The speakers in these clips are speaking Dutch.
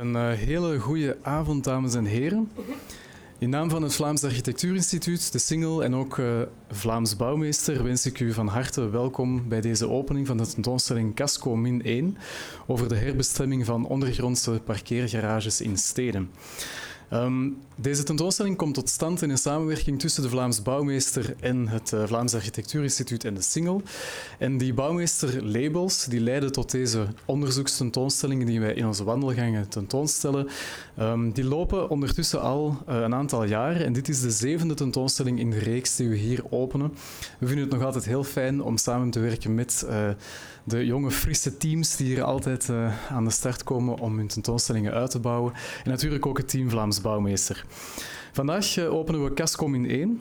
Een uh, hele goede avond, dames en heren. In naam van het Vlaams Architectuurinstituut, de Singel en ook uh, Vlaams Bouwmeester wens ik u van harte welkom bij deze opening van de tentoonstelling Casco Min 1 over de herbestemming van ondergrondse parkeergarages in steden. Um, deze tentoonstelling komt tot stand in een samenwerking tussen de Vlaams Bouwmeester en het uh, Vlaams Architectuurinstituut en de Singel. En die bouwmeester-labels die leiden tot deze onderzoekstentoonstellingen die wij in onze wandelgangen tentoonstellen. Um, die lopen ondertussen al uh, een aantal jaar en dit is de zevende tentoonstelling in de reeks die we hier openen. We vinden het nog altijd heel fijn om samen te werken met uh, de jonge, frisse teams die hier altijd uh, aan de start komen om hun tentoonstellingen uit te bouwen. En natuurlijk ook het team Vlaams Bouwmeester. Vandaag uh, openen we Cascom in 1.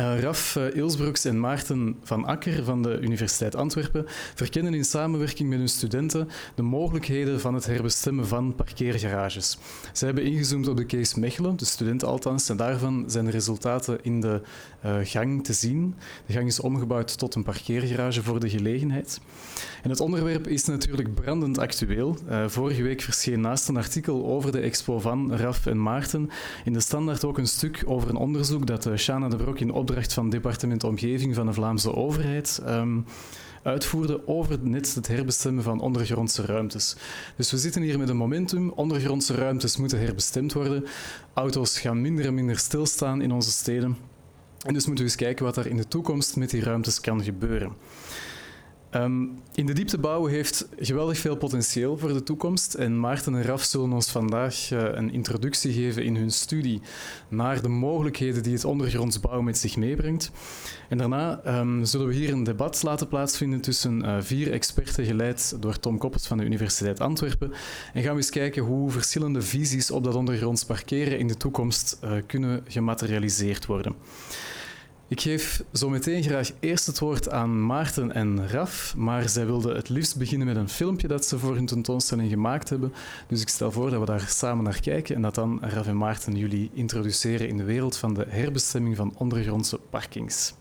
Uh, Raf Ilsbroeks en Maarten van Akker van de Universiteit Antwerpen verkennen in samenwerking met hun studenten de mogelijkheden van het herbestemmen van parkeergarages. Ze hebben ingezoomd op de case Mechelen, de studenten althans, en daarvan zijn de resultaten in de gang te zien. De gang is omgebouwd tot een parkeergarage voor de gelegenheid. En het onderwerp is natuurlijk brandend actueel. vorige week verscheen naast een artikel over de expo van Raf en Maarten in de Standaard ook een stuk over een onderzoek dat Shana de Brok in opdracht van het departement Omgeving van de Vlaamse overheid um, uitvoerde over net het herbestemmen van ondergrondse ruimtes. Dus we zitten hier met een momentum. Ondergrondse ruimtes moeten herbestemd worden. Auto's gaan minder en minder stilstaan in onze steden. En dus moeten we eens kijken wat er in de toekomst met die ruimtes kan gebeuren. Um, in de diepte bouwen heeft geweldig veel potentieel voor de toekomst. En Maarten en Raf zullen ons vandaag uh, een introductie geven in hun studie naar de mogelijkheden die het ondergronds bouwen met zich meebrengt. En daarna um, zullen we hier een debat laten plaatsvinden tussen uh, vier experten, geleid door Tom Koppels van de Universiteit Antwerpen. En gaan we eens kijken hoe verschillende visies op dat ondergronds parkeren in de toekomst uh, kunnen gematerialiseerd worden. Ik geef zo meteen graag eerst het woord aan Maarten en Raf, maar zij wilden het liefst beginnen met een filmpje dat ze voor hun tentoonstelling gemaakt hebben. Dus ik stel voor dat we daar samen naar kijken en dat dan Raf en Maarten jullie introduceren in de wereld van de herbestemming van ondergrondse parkings.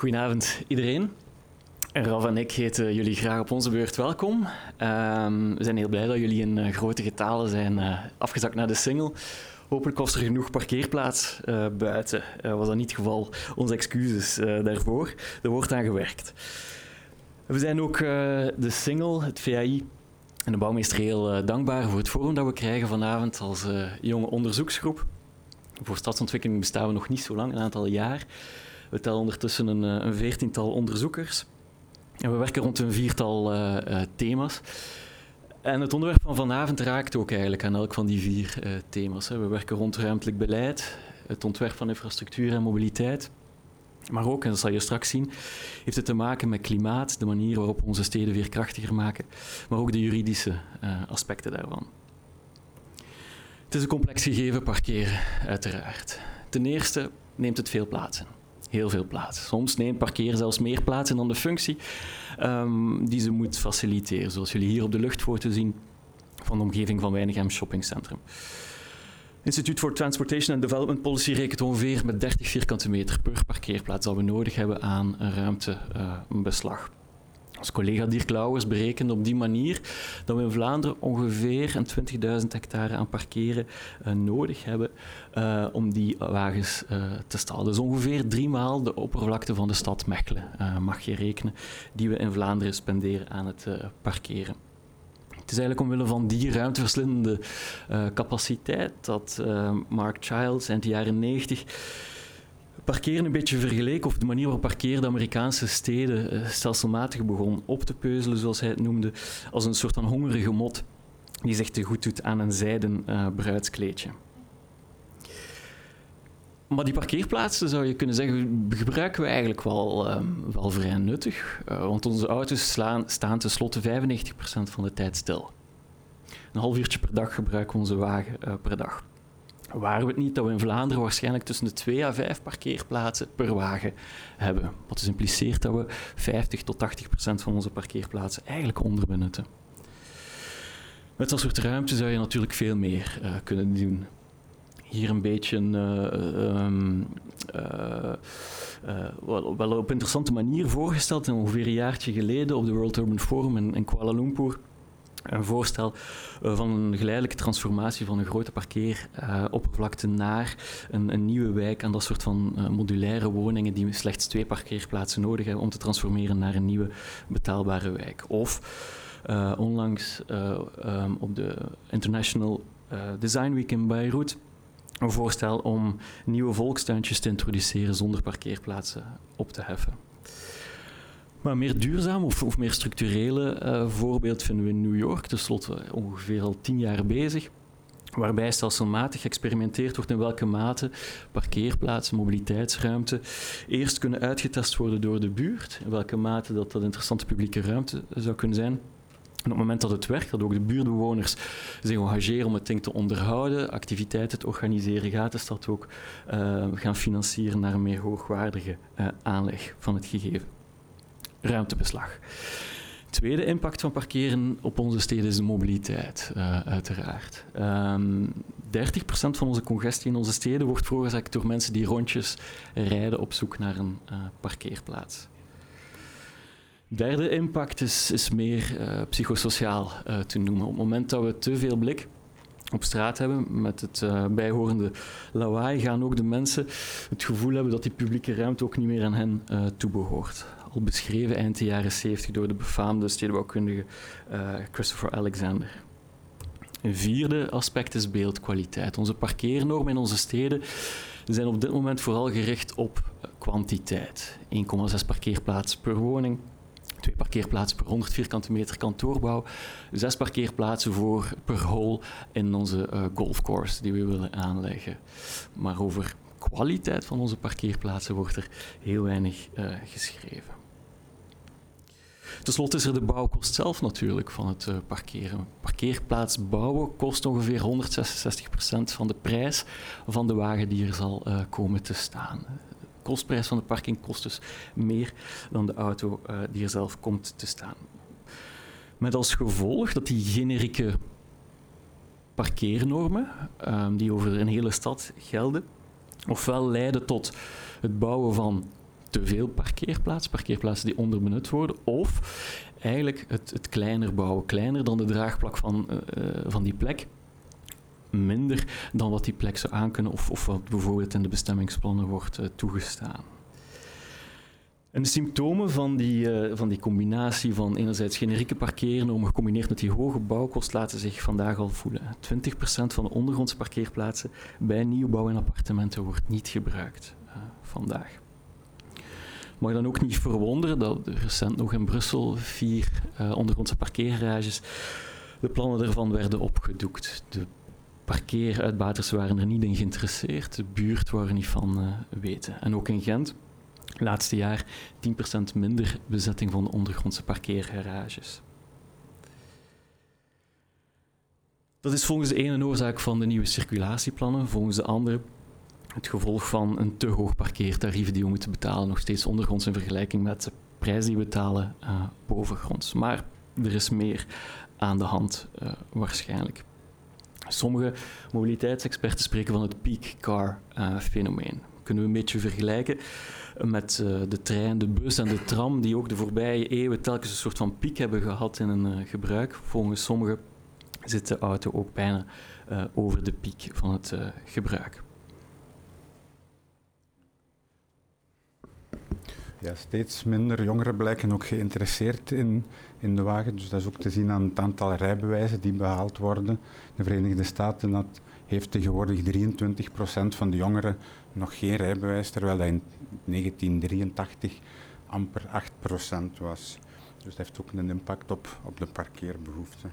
Goedenavond iedereen. Raf en ik heten jullie graag op onze beurt welkom. Ehm, we zijn heel blij dat jullie in uh, grote getalen zijn uh, afgezakt naar de single. Hopelijk was er genoeg parkeerplaats uh, buiten. was dat niet het geval? Onze excuses daarvoor. Er wordt aan gewerkt. We zijn ook de single, het VAI en de bouwmeester heel dankbaar voor het forum dat we krijgen vanavond als jonge onderzoeksgroep. Voor stadsontwikkeling bestaan we nog niet zo lang, een aantal jaar. We tellen ondertussen een, een veertiental onderzoekers. En we werken rond een viertal uh, uh, thema's. En het onderwerp van vanavond raakt ook eigenlijk aan elk van die vier thema's. Hè. We werken rond ruimtelijk beleid, het ontwerp van infrastructuur en mobiliteit. Maar ook, en dat zal je straks zien, heeft het te maken met klimaat, de manier waarop we onze steden veerkrachtiger maken, maar ook de juridische aspecten daarvan. Het is een complex gegeven parkeren, uiteraard. Ten eerste neemt het veel plaats in heel veel plaats. Soms neemt parkeren zelfs meer plaats in dan de functie um, die ze moet faciliteren. Zoals jullie hier op de luchtfoto zien van de omgeving van Weinigem Shoppingcentrum. Instituut for Transportation and Development Policy rekent ongeveer met 30 vierkante meter per parkeerplaats dat we nodig hebben aan ruimtebeslag. Uh, ons collega Dirk Lauwers berekende op die manier dat we in Vlaanderen ongeveer 20.000 hectare aan parkeren uh, nodig hebben uh, om die wagens uh, te stallen. Dus ongeveer drie maal de oppervlakte van de stad Mechelen, mag je rekenen, die we in Vlaanderen spenderen aan het parkeren. Het is eigenlijk omwille van die ruimteverslindende capaciteit dat Mark Childs eind de jaren 90 parkeren een beetje vergeleken, of de manier waarop parkeren de Amerikaanse steden uh, stelselmatig begon op te peuzelen, zoals hij het noemde, als een soort van hongerige mot die zich te goed doet aan een zijden uh, bruidskleedje. Maar die parkeerplaatsen, zou je kunnen zeggen, gebruiken we eigenlijk wel, uh, wel vrij nuttig. Uh, want onze auto's staan tenslotte 95% van de tijd stil. Een half uurtje per dag gebruiken we onze wagen per dag waren we het niet dat we in Vlaanderen waarschijnlijk tussen de 2 à 5 parkeerplaatsen per wagen hebben. Wat dus impliceert dat we 50 tot 80 procent van onze parkeerplaatsen eigenlijk onderbenutten. Met dat soort ruimte zou je natuurlijk veel meer uh, kunnen doen. Hier een beetje uh, um, wel, wel, op interessante manier voorgesteld, ongeveer een jaartje geleden op de World Urban Forum in, in Kuala Lumpur een voorstel uh, van een geleidelijke transformatie van een grote parkeeroppervlakte uh, naar een, een, nieuwe wijk en dat soort van uh, modulaire woningen die slechts twee parkeerplaatsen nodig hebben om te transformeren naar een nieuwe betaalbare wijk. Of onlangs um, op de International Design Week in Beirut een voorstel om nieuwe volkstuintjes te introduceren zonder parkeerplaatsen op te heffen. Maar meer duurzaam of, meer structurele uh, voorbeeld vinden we in New York, tenslotte ongeveer al tien jaar bezig. Waarbij stelselmatig geëxperimenteerd wordt in welke mate parkeerplaatsen, mobiliteitsruimte eerst kunnen uitgetest worden door de buurt. In welke mate dat, dat interessante publieke ruimte zou kunnen zijn. En op het moment dat het werkt, dat ook de buurtbewoners zich engageren om het ding te onderhouden, activiteiten te organiseren, gaat de stad ook uh, gaan financieren naar een meer hoogwaardige aanleg van het gegeven ruimtebeslag. Tweede impact van parkeren op onze steden is de mobiliteit, uh, uiteraard. Um, 30% van onze congestie in onze steden wordt veroorzaakt door mensen die rondjes rijden op zoek naar een uh, parkeerplaats. Derde impact is, is meer uh, psychosociaal te noemen. Op het moment dat we te veel blik op straat hebben met het bijhorende lawaai, gaan ook de mensen het gevoel hebben dat die publieke ruimte ook niet meer aan hen uh, toebehoort al beschreven eind de jaren 70 door de befaamde stedenbouwkundige uh, Christopher Alexander. Een vierde aspect is beeldkwaliteit. Onze parkeernormen in onze steden zijn op dit moment vooral gericht op kwantiteit. 1,6 parkeerplaatsen per woning, twee parkeerplaatsen per 100 vierkante meter kantoorbouw, zes parkeerplaatsen voor per hole in onze uh, golfcourse die we willen aanleggen. Maar over kwaliteit van onze parkeerplaatsen wordt er heel weinig uh, geschreven. Ten slotte is er de bouwkost zelf natuurlijk van het uh, parkeren. Parkeerplaats bouwen kost ongeveer 166% van de prijs van de wagen die er zal uh, komen te staan. De kostprijs van de parking kost dus meer dan de auto uh, die er zelf komt te staan. Met als gevolg dat die generieke parkeernormen, die over een hele stad gelden, ofwel leiden tot het bouwen van te veel parkeerplaatsen, parkeerplaatsen die onderbenut worden, of eigenlijk het, het kleiner bouwen, kleiner dan de draagplak van, van die plek, minder dan wat die plek zou aankunnen of, of wat bijvoorbeeld in de bestemmingsplannen wordt toegestaan. En de symptomen van die, van die combinatie van enerzijds generieke parkeernormen gecombineerd met die hoge bouwkost laten zich vandaag al voelen. 20% van de ondergrondse parkeerplaatsen bij nieuwbouw in appartementen wordt niet gebruikt vandaag. Mag dan ook niet verwonderen dat recent nog in Brussel vier uh, ondergrondse parkeergarages, de plannen daarvan werden opgedoekt. De parkeeruitbaters waren er niet in geïnteresseerd, de buurt waren niet van weten. En ook in Gent laatste jaar 10% minder bezetting van de ondergrondse parkeergarages. Dat is volgens de ene oorzaak van de nieuwe circulatieplannen, volgens de andere het gevolg van een te hoog parkeertarief die we moeten betalen, nog steeds ondergronds in vergelijking met de prijs die we betalen uh, bovengronds. Maar er is meer aan de hand uh, waarschijnlijk. Sommige mobiliteitsexperten spreken van het peak car uh, fenomeen. Kunnen we een beetje vergelijken met de trein, de bus en de tram, die ook de voorbije eeuwen telkens een soort van piek hebben gehad in uh, gebruik. Volgens sommigen zit de auto ook bijna over de piek van het gebruik. Ja, steeds minder jongeren blijken ook geïnteresseerd in, in de wagen. Dus dat is ook te zien aan het aantal rijbewijzen die behaald worden. De Verenigde Staten had, heeft tegenwoordig 23% van de jongeren nog geen rijbewijs, terwijl dat in 1983 amper 8% was. Dus dat heeft ook een impact op, op de parkeerbehoefte.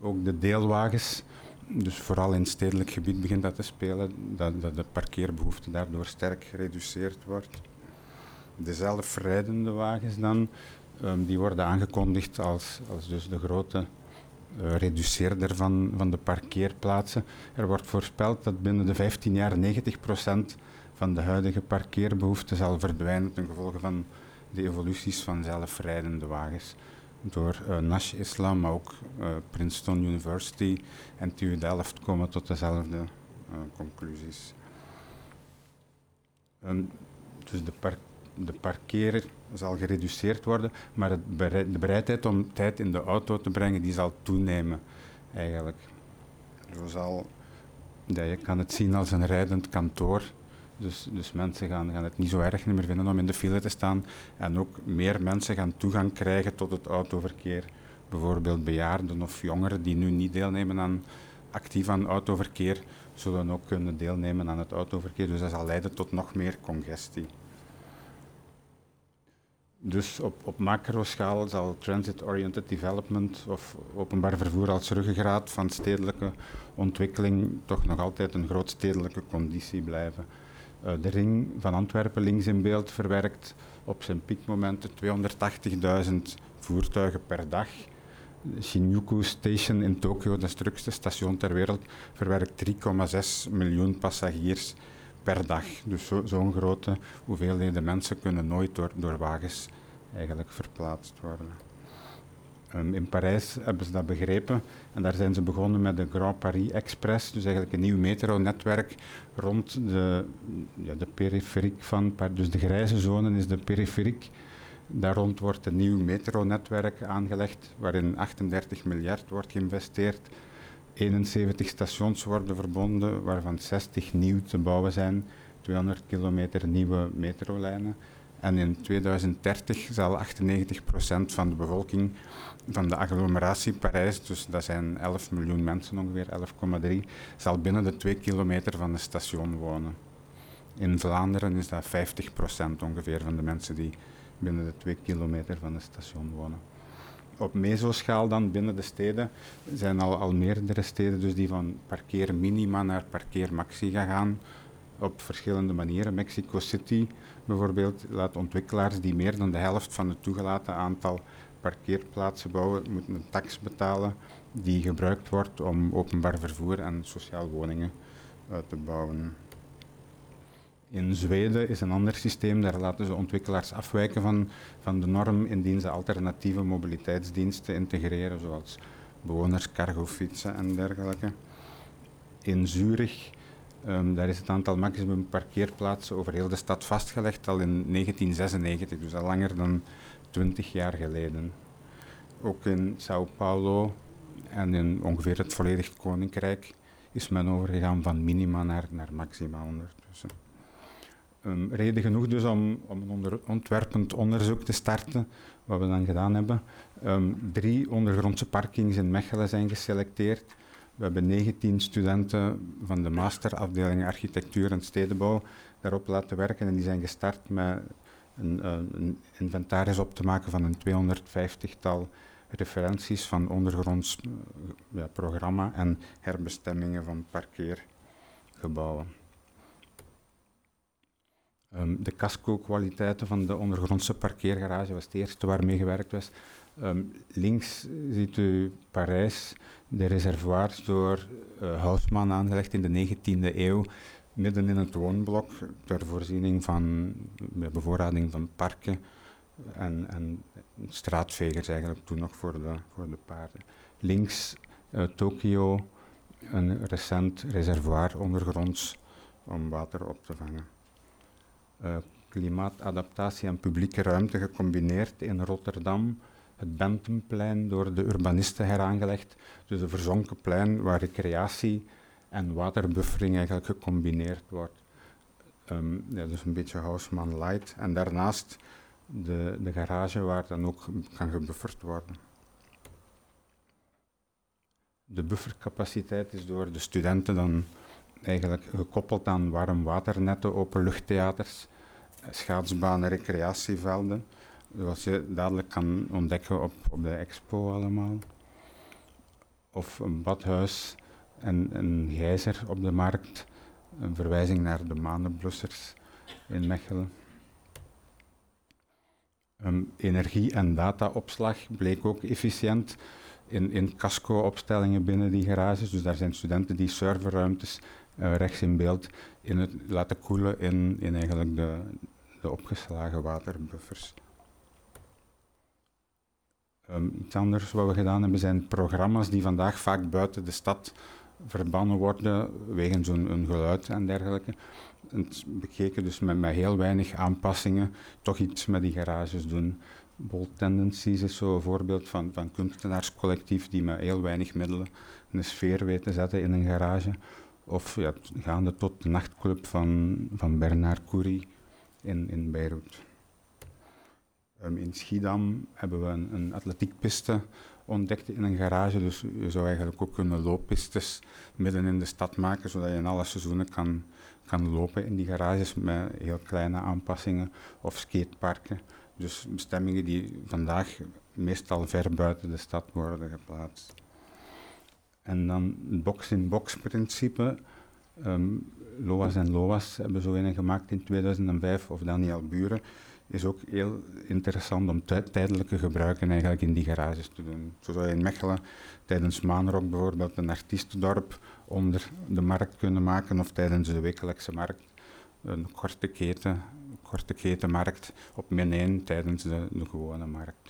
Ook de deelwagens, dus vooral in stedelijk gebied begint dat te spelen, dat, dat de parkeerbehoefte daardoor sterk gereduceerd wordt. De zelfrijdende wagens dan, um, die worden aangekondigd als, als dus de grote uh, reduceerder van, van de parkeerplaatsen. Er wordt voorspeld dat binnen de 15 jaar 90% van de huidige parkeerbehoefte zal verdwijnen ten gevolge van de evoluties van zelfrijdende wagens. Door uh, Nash Islam, maar ook uh, Princeton University en TU Delft komen tot dezelfde conclusies. En dus de, par de parkeer zal gereduceerd worden, maar de bereidheid om tijd in de auto te brengen, die zal toenemen eigenlijk. Je kan het zien als een rijdend kantoor. Dus, dus mensen gaan, gaan het niet zo erg meer vinden om in de file te staan. En ook meer mensen gaan toegang krijgen tot het autoverkeer. Bijvoorbeeld bejaarden of jongeren die nu niet deelnemen aan actief aan autoverkeer, zullen ook kunnen deelnemen aan het autoverkeer. Dus dat zal leiden tot nog meer congestie. Dus op, op macroschaal zal transit-oriented development of openbaar vervoer als ruggengraat van stedelijke ontwikkeling toch nog altijd een grootstedelijke conditie blijven. Uh, de ring van Antwerpen links in beeld verwerkt op zijn piekmomenten 280.000 voertuigen per dag. Shinjuku Station in Tokio, dat drukste station ter wereld, verwerkt 3,6 miljoen passagiers per dag. Dus zo'n zo grote hoeveelheden mensen kunnen nooit door, wagens eigenlijk verplaatst worden. Um, in Parijs hebben ze dat begrepen en daar zijn ze begonnen met de Grand Paris Express, dus eigenlijk een nieuw metronetwerk rond de, ja, de periferiek van, dus de grijze zone is de periferiek. Daar rond wordt een nieuw metronetwerk aangelegd waarin 38 miljard wordt geïnvesteerd 71 stations worden verbonden, waarvan 60 nieuw te bouwen zijn, 200 kilometer nieuwe metrolijnen. En in 2030 zal 98% van de bevolking van de agglomeratie Parijs, dus dat zijn 11 miljoen mensen ongeveer, 11,3, zal binnen de 2 kilometer van het station wonen. In Vlaanderen is dat 50% ongeveer van de mensen die binnen de 2 kilometer van het station wonen op mesoschaal dan binnen de steden zijn al, al meerdere steden dus die van parkeerminima naar parkeermaxi gaan op verschillende manieren. Mexico City bijvoorbeeld laat ontwikkelaars die meer dan de helft van het toegelaten aantal parkeerplaatsen bouwen, moeten een tax betalen die gebruikt wordt om openbaar vervoer en sociaal woningen uit te bouwen. In Zweden is een ander systeem, daar laten ze ontwikkelaars afwijken van, van de norm indien ze alternatieve mobiliteitsdiensten integreren, zoals bewoners, cargofietsen en dergelijke. In Zurich Um, daar is het aantal maximum parkeerplaatsen over heel de stad vastgelegd al in 1996, dus al langer dan 20 jaar geleden. Ook in Sao Paulo en in ongeveer het volledige koninkrijk is men overgegaan van minima naar, naar maxima ondertussen. Reden genoeg dus om, om een ontwerpend onderzoek te starten, wat we dan gedaan hebben. Um, drie ondergrondse parkings in Mechelen zijn geselecteerd. We hebben 19 studenten van de masterafdeling architectuur en stedenbouw daarop laten werken en die zijn gestart met een, uh, een inventaris op te maken van een 250-tal referenties van ondergronds uh, ja, programma en herbestemmingen van parkeergebouwen. Um, de casco-kwaliteiten van de ondergrondse parkeergarage was het eerste waarmee gewerkt was. Um, links ziet u Parijs, de reservoirs door uh, aangelegd in de 19e eeuw, midden in het woonblok, ter voorziening van de bevoorrading van parken en, en straatvegers eigenlijk toen nog voor de, voor de paarden. Links uh, Tokio, een recent reservoir ondergronds om water op te vangen. Uh, klimaatadaptatie en publieke ruimte gecombineerd in Rotterdam. Het Bentemplein door de urbanisten heraangelegd. Dus een verzonken plein waar recreatie en waterbuffering eigenlijk gecombineerd wordt. Um, ja, dus een beetje Houseman Light. En daarnaast de, de garage waar dan ook kan gebufferd worden. De buffercapaciteit is door de studenten dan eigenlijk gekoppeld aan warm waternetten, openluchttheaters, schaatsbanen, recreatievelden. Zoals je dadelijk kan ontdekken op, op de expo allemaal. Of een badhuis en een gijzer op de markt. Een verwijzing naar de manenblussers in Mechelen. Energie- en dataopslag bleek ook efficiënt in, in casco-opstellingen binnen die garages. Dus daar zijn studenten die serverruimtes uh, rechts in beeld in het laten koelen in, in eigenlijk de, de opgeslagen waterbuffers. Um, iets anders wat we gedaan hebben zijn programma's die vandaag vaak buiten de stad verbannen worden wegens een, geluid en dergelijke. Het bekeken dus met, met heel weinig aanpassingen toch iets met die garages doen. Bold Tendencies is zo'n voorbeeld van, van kunstenaarscollectief die met heel weinig middelen een sfeer weten te zetten in een garage. Of ja, gaande tot de nachtclub van, van Bernard Coury in, in Beirut. Um, in Schiedam hebben we een, een atletiekpiste ontdekt in een garage. Dus je zou eigenlijk ook kunnen looppistes midden in de stad maken, zodat je in alle seizoenen kan, kan lopen in die garages met heel kleine aanpassingen of skateparken. Dus bestemmingen die vandaag meestal ver buiten de stad worden geplaatst. En dan het box-in-box principe. Um, LOAS en LOAS hebben zo een gemaakt in 2005, of Daniel Buren, is ook heel interessant om tijdelijke gebruiken eigenlijk in die garages te doen. Zo zou je in Mechelen tijdens Maanrok bijvoorbeeld een artiestendorp onder de markt kunnen maken, of tijdens de wekelijkse markt een korte keten, korte ketenmarkt op min 1 tijdens de, de gewone markt.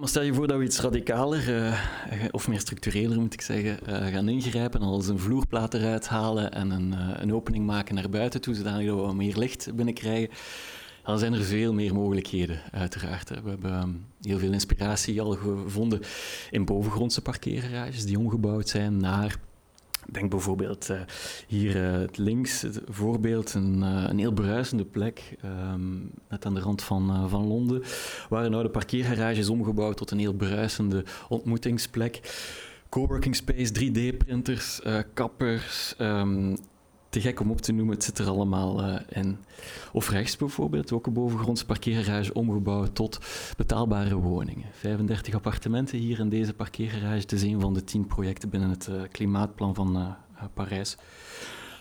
Maar stel je voor dat we iets radicaler, uh, of meer structureler moet ik zeggen, uh, gaan ingrijpen, als een vloerplaat eruit halen en een, uh, een opening maken naar buiten toe, zodat we meer licht binnenkrijgen. Dan zijn er veel meer mogelijkheden, uiteraard. We hebben um, heel veel inspiratie al gevonden in bovengrondse parkeergarages die omgebouwd zijn naar Denk bijvoorbeeld uh, hier uh, links, het voorbeeld, een, uh, een heel bruisende plek, um, net aan de rand van, van Londen, waar nou de parkeergarage is omgebouwd tot een heel bruisende ontmoetingsplek. Coworking space, 3D-printers, kappers, um, te gek om op te noemen, het zit er allemaal uh, in. Of rechts bijvoorbeeld, ook een bovengrondse parkeergarage omgebouwd tot betaalbare woningen. 35 appartementen hier in deze parkeergarage. Het is een van de 10 projecten binnen het uh, klimaatplan van uh, Parijs.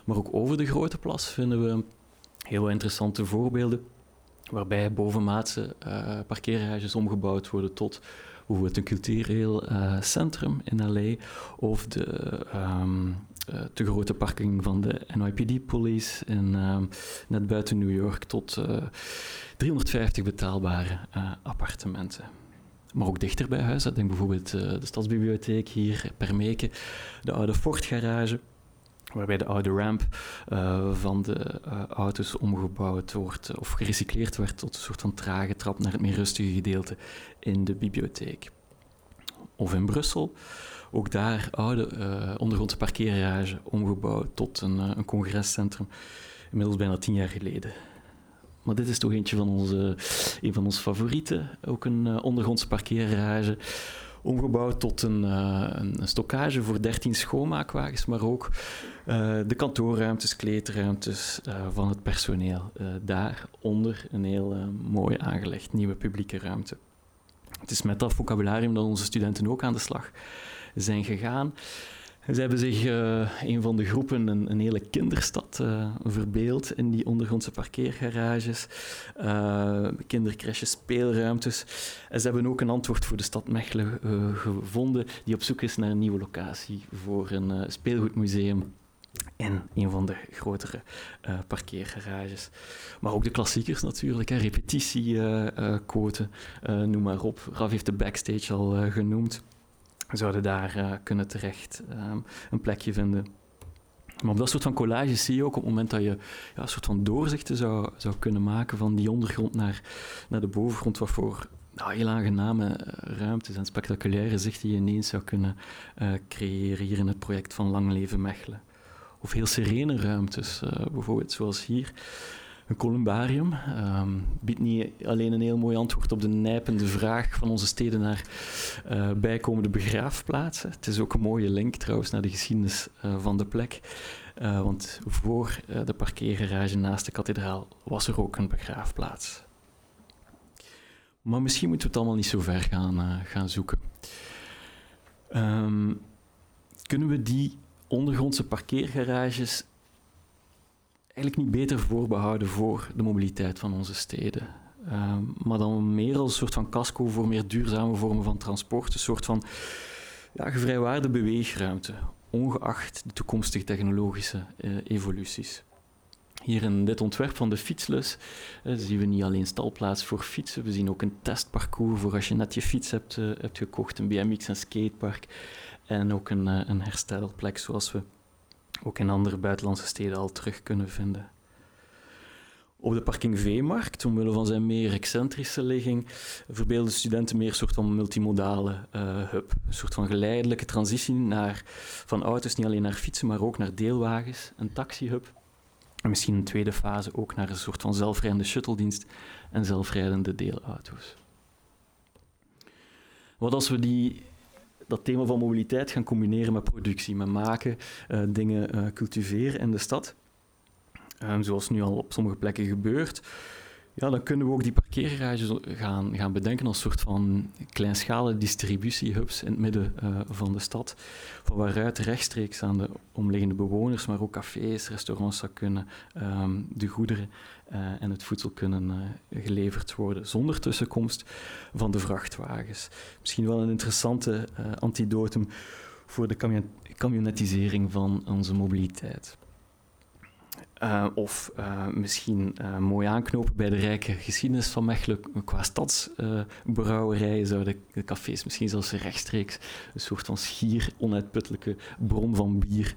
Maar ook over de Grote Plas vinden we heel interessante voorbeelden, waarbij bovenmaatse parkeergarages omgebouwd worden tot bijvoorbeeld een cultureel centrum in LA of de um, uh, te grote parking van de NYPD-police in, uh, net buiten New York tot uh, eh, 350 betaalbare appartementen. maar ook dichter bij huis. Denk bijvoorbeeld de Stadsbibliotheek hier, Permeke, de oude Ford-garage, waarbij de oude ramp van de auto's omgebouwd wordt of gerecycleerd werd tot een soort van trage trap naar het meer rustige gedeelte in de bibliotheek. Of in Brussel, ook daar oude ondergrondse parkeergarage omgebouwd tot een, een congrescentrum, inmiddels bijna tien jaar geleden. Maar dit is toch eentje van onze, een van onze favorieten. Ook een uh, ondergrondse parkeergarage. Omgebouwd tot een, een, stockage voor 13 schoonmaakwagens, maar ook de kantoorruimtes, kleedruimtes van het personeel. daaronder een heel mooi aangelegd nieuwe publieke ruimte. Het is met dat vocabularium dat onze studenten ook aan de slag zijn gegaan. Ze hebben zich uh, een van de groepen een, een hele kinderstad uh, verbeeld in die ondergrondse parkeergarages, uh, speelruimtes. En ze hebben ook een antwoord voor de stad Mechelen gevonden, die op zoek is naar een nieuwe locatie voor een speelgoedmuseum in een van de grotere parkeergarages. Maar ook de klassiekers natuurlijk, repetitiequoten, noem maar op. Raf heeft de backstage al genoemd zouden daar uh, kunnen terecht um, een plekje vinden. Maar op dat soort van collages zie je ook op het moment dat je ja, een soort van doorzichten zou, zou kunnen maken van die ondergrond naar, naar de bovengrond, wat voor nou, heel aangename uh, ruimtes en spectaculaire zichten je ineens zou kunnen uh, creëren hier in het project van Lang Leven Mechelen. Of heel serene ruimtes, bijvoorbeeld zoals hier. Een columbarium um, biedt niet alleen een heel mooi antwoord op de nijpende vraag van onze steden naar uh, bijkomende begraafplaatsen. Het is ook een mooie link trouwens naar de geschiedenis uh, van de plek. Uh, want voor de parkeergarage naast de kathedraal was er ook een begraafplaats. Maar misschien moeten we het allemaal niet zo ver gaan, gaan zoeken. Um, kunnen we die ondergrondse parkeergarages eigenlijk niet beter voorbehouden voor de mobiliteit van onze steden. Ehm, maar dan meer als een soort van casco voor meer duurzame vormen van transport, een soort van ja, gevrijwaarde beweegruimte, ongeacht de toekomstige technologische uh, evoluties. Hier in dit ontwerp van de fietslus uh, zien we niet alleen stalplaats voor fietsen, we zien ook een testparcours voor als je net je fiets hebt, uh, hebt gekocht, een BMX en skatepark en ook een, een herstelplek zoals we ook in andere buitenlandse steden al terug kunnen vinden. Op de parking V-markt, omwille van zijn meer excentrische ligging, verbeelden studenten meer een soort van multimodale uh, hub. Een soort van geleidelijke transitie naar, van auto's niet alleen naar fietsen, maar ook naar deelwagens, een taxihub. En misschien een tweede fase ook naar een soort van zelfrijdende shuttledienst en zelfrijdende deelauto's. Wat als we die dat thema van mobiliteit gaan combineren met productie, met maken, uh, dingen uh, cultiveren in de stad. Um, zoals nu al op sommige plekken gebeurt. Ja, dan kunnen we ook die parkeergarages gaan, gaan bedenken als soort van kleinschalige distributiehubs in het midden uh, van de stad, van waaruit rechtstreeks aan de omliggende bewoners, maar ook cafés, restaurants zou kunnen um, de goederen uh, en het voedsel kunnen uh, geleverd worden zonder tussenkomst van de vrachtwagens. Misschien wel een interessante antidotum voor de camionetisering van onze mobiliteit. Uh, of uh, misschien uh, mooi aanknopen bij de rijke geschiedenis van Mechelen qua stadsbrouwerijen zouden de cafés misschien zelfs rechtstreeks een soort van schier onuitputtelijke bron van bier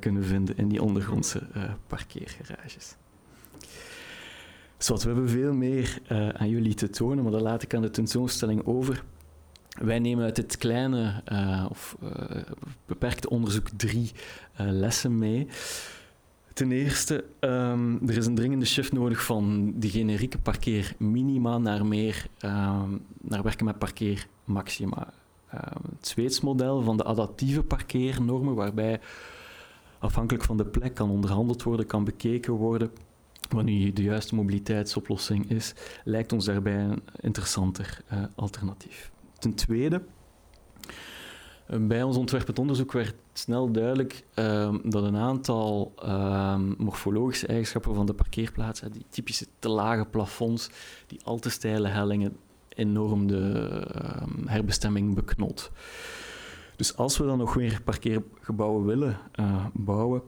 kunnen vinden in die ondergrondse parkeergarages. We hebben veel meer aan jullie te tonen, maar dat laat ik aan de tentoonstelling over. Wij nemen uit dit kleine of beperkte onderzoek drie lessen mee. Ten eerste, um, er is een dringende shift nodig van die generieke parkeerminima naar meer um, naar werken met parkeermaxima. Um, het Zweeds model van de adaptieve parkeernormen, waarbij afhankelijk van de plek kan onderhandeld worden, kan bekeken worden wat nu de juiste mobiliteitsoplossing is, lijkt ons daarbij een interessanter uh, alternatief. Ten tweede, bij ons ontwerpend onderzoek werd snel duidelijk um, dat een aantal um, morfologische eigenschappen van de parkeerplaats, die typische te lage plafonds, die al te steile hellingen, enorm de um, herbestemming beknot. Dus als we dan nog weer parkeergebouwen willen uh, bouwen,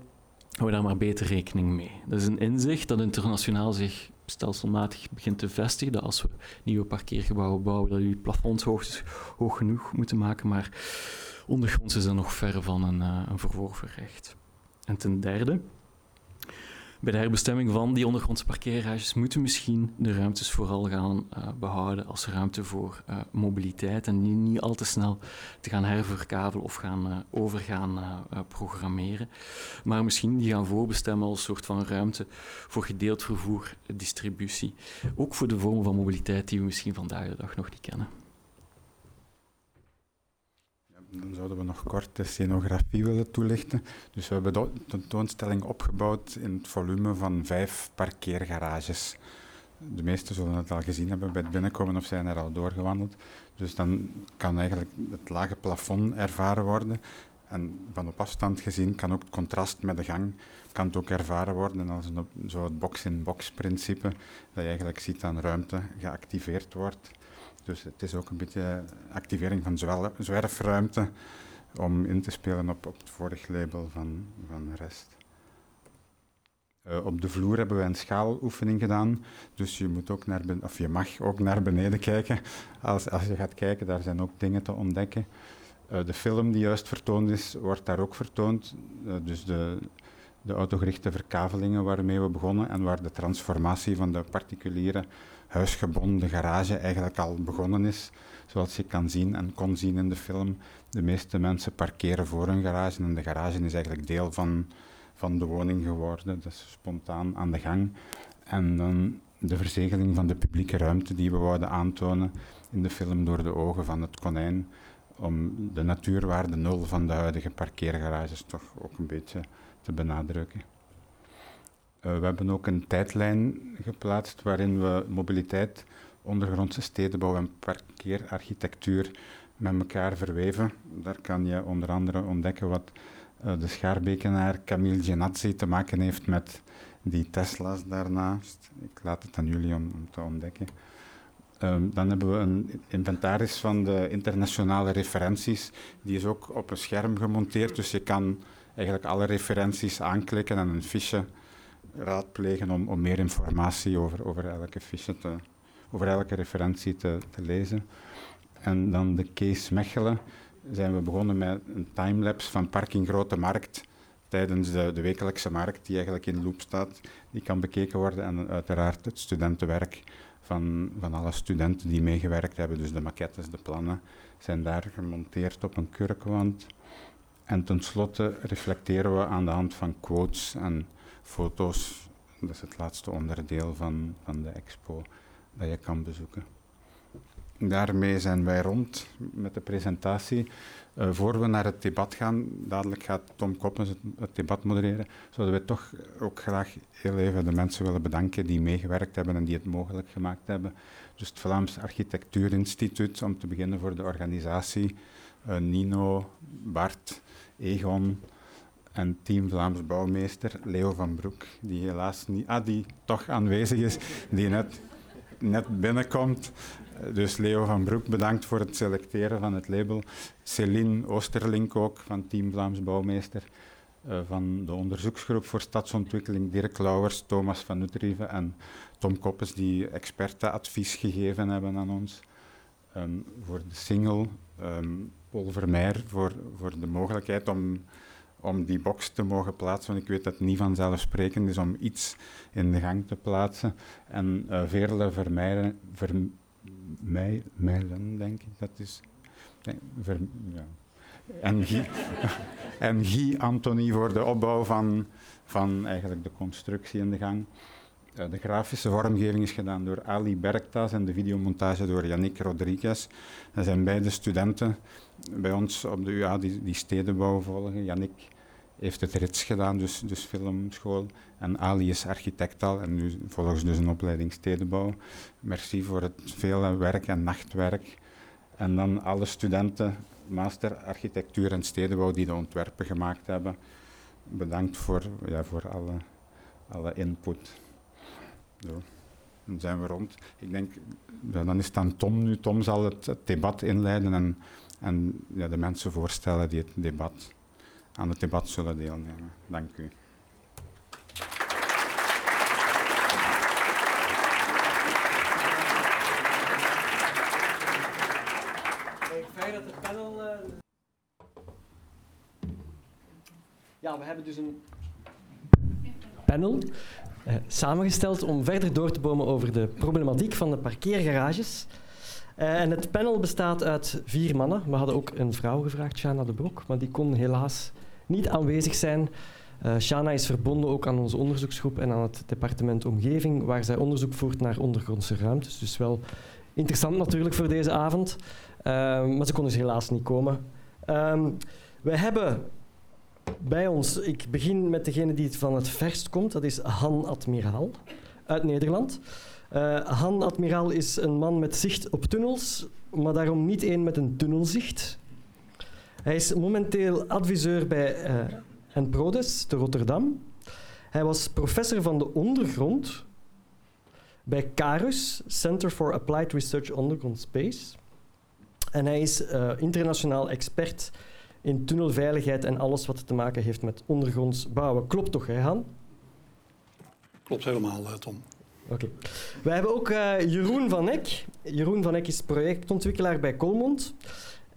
we daar maar beter rekening mee. Dat is een inzicht dat internationaal zich stelselmatig begint te vestigen. Dat als we nieuwe parkeergebouwen bouwen, dat die plafonds hoog, hoog genoeg moeten maken. Maar ondergronds is dat nog ver van een, uh, een verworven recht. En ten derde, bij de herbestemming van die ondergrondse parkeergarages moeten we misschien de ruimtes vooral gaan uh, behouden als ruimte voor uh, mobiliteit en niet, niet, al te snel te gaan herverkabelen of gaan uh, overgaan programmeren. Maar misschien die gaan voorbestemmen als soort van ruimte voor gedeeld vervoer, distributie. Ook voor de vormen van mobiliteit die we misschien vandaag de dag nog niet kennen. Dan zouden we nog kort de scenografie willen toelichten. Dus we hebben de tentoonstelling opgebouwd in het volume van vijf parkeergarages. De meesten zullen het al gezien hebben bij het binnenkomen of zijn er al doorgewandeld. Dus dan kan eigenlijk het lage plafond ervaren worden. En van op afstand gezien kan ook het contrast met de gang kan ook ervaren worden als een, zo het box-in-box principe, dat je eigenlijk ziet dat ruimte geactiveerd wordt. Dus het is ook een beetje activering van zwerfruimte om in te spelen op, op het vorige label van, van rest. Uh, op de vloer hebben we een schaaloefening gedaan, dus je, moet ook naar of je mag ook naar beneden kijken. Als, als je gaat kijken, daar zijn ook dingen te ontdekken. Uh, de film die juist vertoond is, wordt daar ook vertoond. Uh, dus de, de autogerichte verkavelingen waarmee we begonnen en waar de transformatie van de particuliere huisgebonden garage eigenlijk al begonnen is. Zoals je kan zien en kon zien in de film. De meeste mensen parkeren voor hun garage en de garage is eigenlijk deel van, van de woning geworden. Dat is spontaan aan de gang. En dan de verzegeling van de publieke ruimte die we wouden aantonen in de film door de ogen van het konijn. Om de natuurwaarde nul van de huidige parkeergarages toch ook een beetje te benadrukken. Uh, we hebben ook een tijdlijn geplaatst waarin we mobiliteit, ondergrondse stedenbouw en parkeerarchitectuur met elkaar verweven. Daar kan je onder andere ontdekken wat uh, de Schaarbekenaar Camille Genazzi te maken heeft met die Tesla's daarnaast. Ik laat het aan jullie om, om te ontdekken. Um, dan hebben we een inventaris van de internationale referenties. Die is ook op een scherm gemonteerd, dus je kan eigenlijk alle referenties aanklikken en een fiche raadplegen om, om meer informatie over, over elke fiche te, over elke referentie te, te lezen. En dan de case Mechelen zijn we begonnen met een timelapse van Parking Grote Markt tijdens de, de, wekelijkse markt die eigenlijk in loop staat. Die kan bekeken worden en uiteraard het studentenwerk van, van alle studenten die meegewerkt hebben. Dus de maquettes, de plannen zijn daar gemonteerd op een kurkwand. En tenslotte reflecteren we aan de hand van quotes en foto's. Dat is het laatste onderdeel van, van de expo dat je kan bezoeken. Daarmee zijn wij rond met de presentatie. Uh, voor we naar het debat gaan, dadelijk gaat Tom Koppens het, debat modereren, zouden we toch ook graag heel even de mensen willen bedanken die meegewerkt hebben en die het mogelijk gemaakt hebben. Dus het Vlaams Architectuurinstituut, om te beginnen voor de organisatie, uh, Nino, Bart, Egon, en team Vlaams bouwmeester Leo van Broek, die helaas niet, ah, die toch aanwezig is, die net, net binnenkomt. Dus Leo van Broek, bedankt voor het selecteren van het label. Céline Oosterlink ook, van team Vlaams bouwmeester. Uh, van de onderzoeksgroep voor stadsontwikkeling, Dirk Lauwers, Thomas van Utrieven en Tom Koppes, die expertenadvies gegeven hebben aan ons. Um, voor de single, um, Paul Vermeer, voor, voor de mogelijkheid om om die box te mogen plaatsen. Want ik weet dat het niet vanzelfsprekend is om iets in de gang te plaatsen. En uh, Veerle Vermeijden, Vermeijden, denk ik dat is. ja. En Guy, en Guy Anthony voor de opbouw van, van eigenlijk de constructie in de gang. Uh, de grafische vormgeving is gedaan door Ali Berktas en de videomontage door Yannick Rodriguez. Dat zijn beide studenten bij ons op de UA die, die stedenbouw volgen. Yannick heeft het rits gedaan, dus, dus filmschool. En Ali is architect al en nu volgens dus een opleiding stedenbouw. Merci voor het vele werk en nachtwerk. En dan alle studenten, master architectuur en stedenbouw die de ontwerpen gemaakt hebben. Bedankt voor, ja, voor alle, alle input. Zo. Dan zijn we rond. Ik denk, dan is het aan Tom nu. Tom zal het, het debat inleiden en en ja, de mensen voorstellen die het debat, aan het debat zullen deelnemen. Dank u. Eh, ja, we hebben dus een panel eh, samengesteld om verder door te bomen over de problematiek van de parkeergarages. Eh, en het panel bestaat uit vier mannen. We hadden ook een vrouw gevraagd, Shana de Brok, maar die kon helaas niet aanwezig zijn. Uh, Shana is verbonden ook aan onze onderzoeksgroep en aan het departement Omgeving, waar zij onderzoek voert naar ondergrondse ruimtes. Dus wel interessant natuurlijk voor deze avond. Uh, maar ze kon dus helaas niet komen. Um, wij hebben bij ons, ik begin met degene die van het verst komt, dat is Han Admiraal uit Nederland. Uh, Han Admiraal is een man met zicht op tunnels, maar daarom niet één met een tunnelzicht. Hij is momenteel adviseur bij uh, Enprodes te Rotterdam. Hij was professor van de ondergrond bij CARUS, Center for Applied Research Underground Space. En hij is uh, internationaal expert in tunnelveiligheid en alles wat te maken heeft met ondergronds bouwen. Klopt toch, hè, Han? Klopt helemaal, Tom. Oké. We hebben ook uh, Jeroen van Eck. Jeroen van Eck is projectontwikkelaar bij Colmond.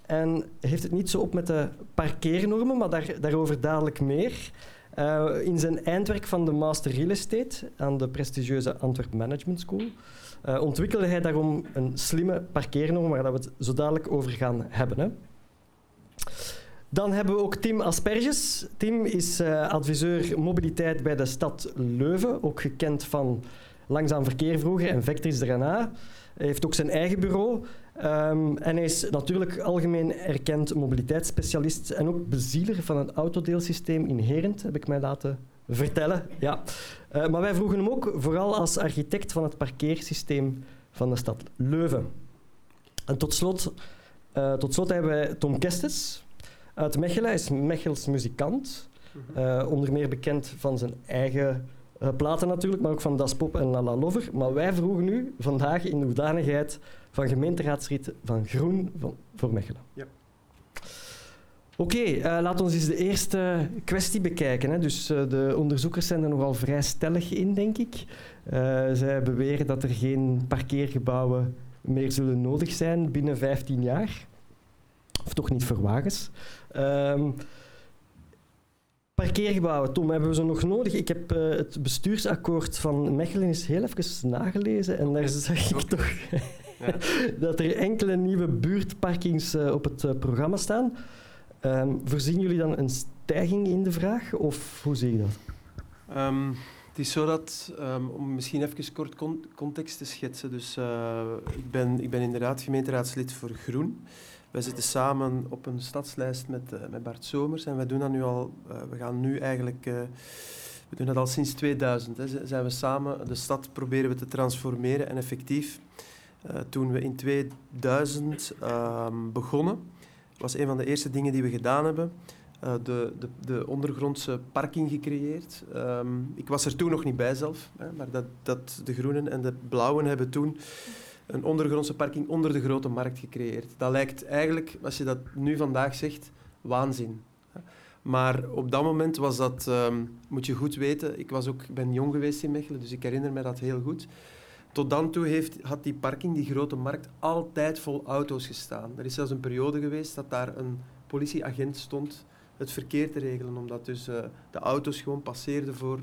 En heeft het niet zo op met de parkeernormen, maar daar, daarover dadelijk meer. Uh, in zijn eindwerk van de Master Real Estate aan de prestigieuze Antwerp Management School uh, ontwikkelde hij daarom een slimme parkeernorm waar we het zo dadelijk over gaan hebben. Hè. Dan hebben we ook Tim Asperges. Tim is adviseur mobiliteit bij de stad Leuven, ook gekend van Langzaam Verkeer vroeger en Vectris daarna. Hij heeft ook zijn eigen bureau. Um, en hij is natuurlijk algemeen erkend mobiliteitsspecialist en ook bezieler van het autodeelsysteem in Herent, heb ik mij laten vertellen. Ja. Uh, maar wij vroegen hem ook vooral als architect van het parkeersysteem van de stad Leuven. En tot slot, uh, tot slot hebben wij Tom Kestes uit Mechelen. Hij is Mechels muzikant, uh, onder meer bekend van zijn eigen uh, platen natuurlijk, maar ook van Das Pop en Lala Lover. Maar wij vroegen nu vandaag in de hoedanigheid van gemeenteraadslid van Groen van, voor Mechelen. Ja. Oké, okay, uh, laten we eens de eerste kwestie bekijken. Hè. Dus uh, de onderzoekers zijn er nogal vrij stellig in, denk ik. Zij beweren dat er geen parkeergebouwen meer zullen nodig zijn binnen 15 jaar. Of toch niet voor wagens. Um, Parkeergebouwen, Tom, hebben we ze nog nodig? Ik heb uh, het bestuursakkoord van Mechelen eens heel even nagelezen en daar zag ik toch ja. dat er enkele nieuwe buurtparkings uh, op het uh, programma staan. Um, voorzien jullie dan een stijging in de vraag of hoe zie je dat? Um, het is zo dat, um, om misschien even kort con context te schetsen, dus ik, ben, ik ben inderdaad gemeenteraadslid voor Groen. Wij zitten samen op een stadslijst met, uh, met Bart Somers en wij doen dat nu al, uh, we gaan nu eigenlijk, uh, we doen dat al sinds 2000. Hè, zijn we samen, de stad proberen we te transformeren en effectief, toen we in 2000 ehm, begonnen, was een van de eerste dingen die we gedaan hebben, de, de, de, ondergrondse parking gecreëerd. Um, ik was er toen nog niet bij zelf, hè, maar dat, dat de groenen en de blauwen hebben toen een ondergrondse parking onder de grote markt gecreëerd. Dat lijkt eigenlijk, als je dat nu vandaag zegt, waanzin. Maar op dat moment was dat, um, moet je goed weten, ik, was ook, ben jong geweest in Mechelen, dus ik herinner me dat heel goed. Tot dan toe heeft, had die parking, die grote markt, altijd vol auto's gestaan. Er is zelfs een periode geweest dat daar een politieagent stond het verkeer te regelen, omdat dus uh, de auto's gewoon passeerden voor,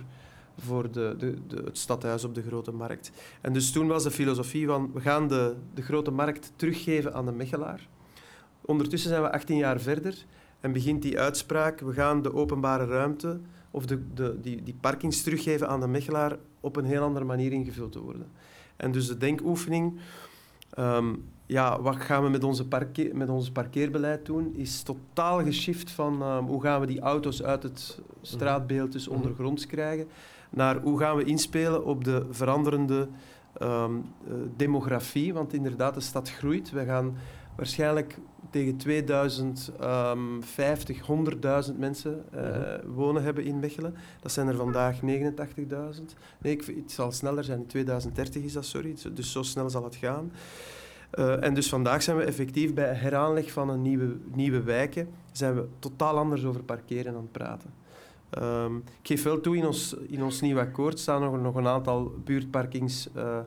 voor de, de, de, het stadhuis op de Grote Markt. En dus toen was de filosofie van, we gaan de, de Grote Markt teruggeven aan de Mechelaar. Ondertussen zijn we 18 jaar verder en begint die uitspraak, we gaan de openbare ruimte of de, de, die, die parkings teruggeven aan de Mechelaar op een heel andere manier ingevuld te worden. En dus de denkoefening, um, ja, wat gaan we met, onze parkeer, met ons parkeerbeleid doen, is totaal geshift van um, hoe gaan we die auto's uit het straatbeeld dus ondergronds krijgen naar hoe gaan we inspelen op de veranderende um, uh, demografie. Want inderdaad, de stad groeit. We gaan waarschijnlijk tegen 2050 100.000 mensen uh, wonen hebben in Mechelen. Dat zijn er vandaag 89.000. Nee, ik, het zal sneller zijn. In 2030 is dat, sorry. Dus zo snel zal het gaan. Uh, en dus vandaag zijn we effectief bij heraanleg van een nieuwe, nieuwe wijken, zijn we totaal anders over parkeren aan het praten. Um, ik geef wel toe, in ons, in ons nieuw akkoord staan nog, nog een aantal buurtparkings uh,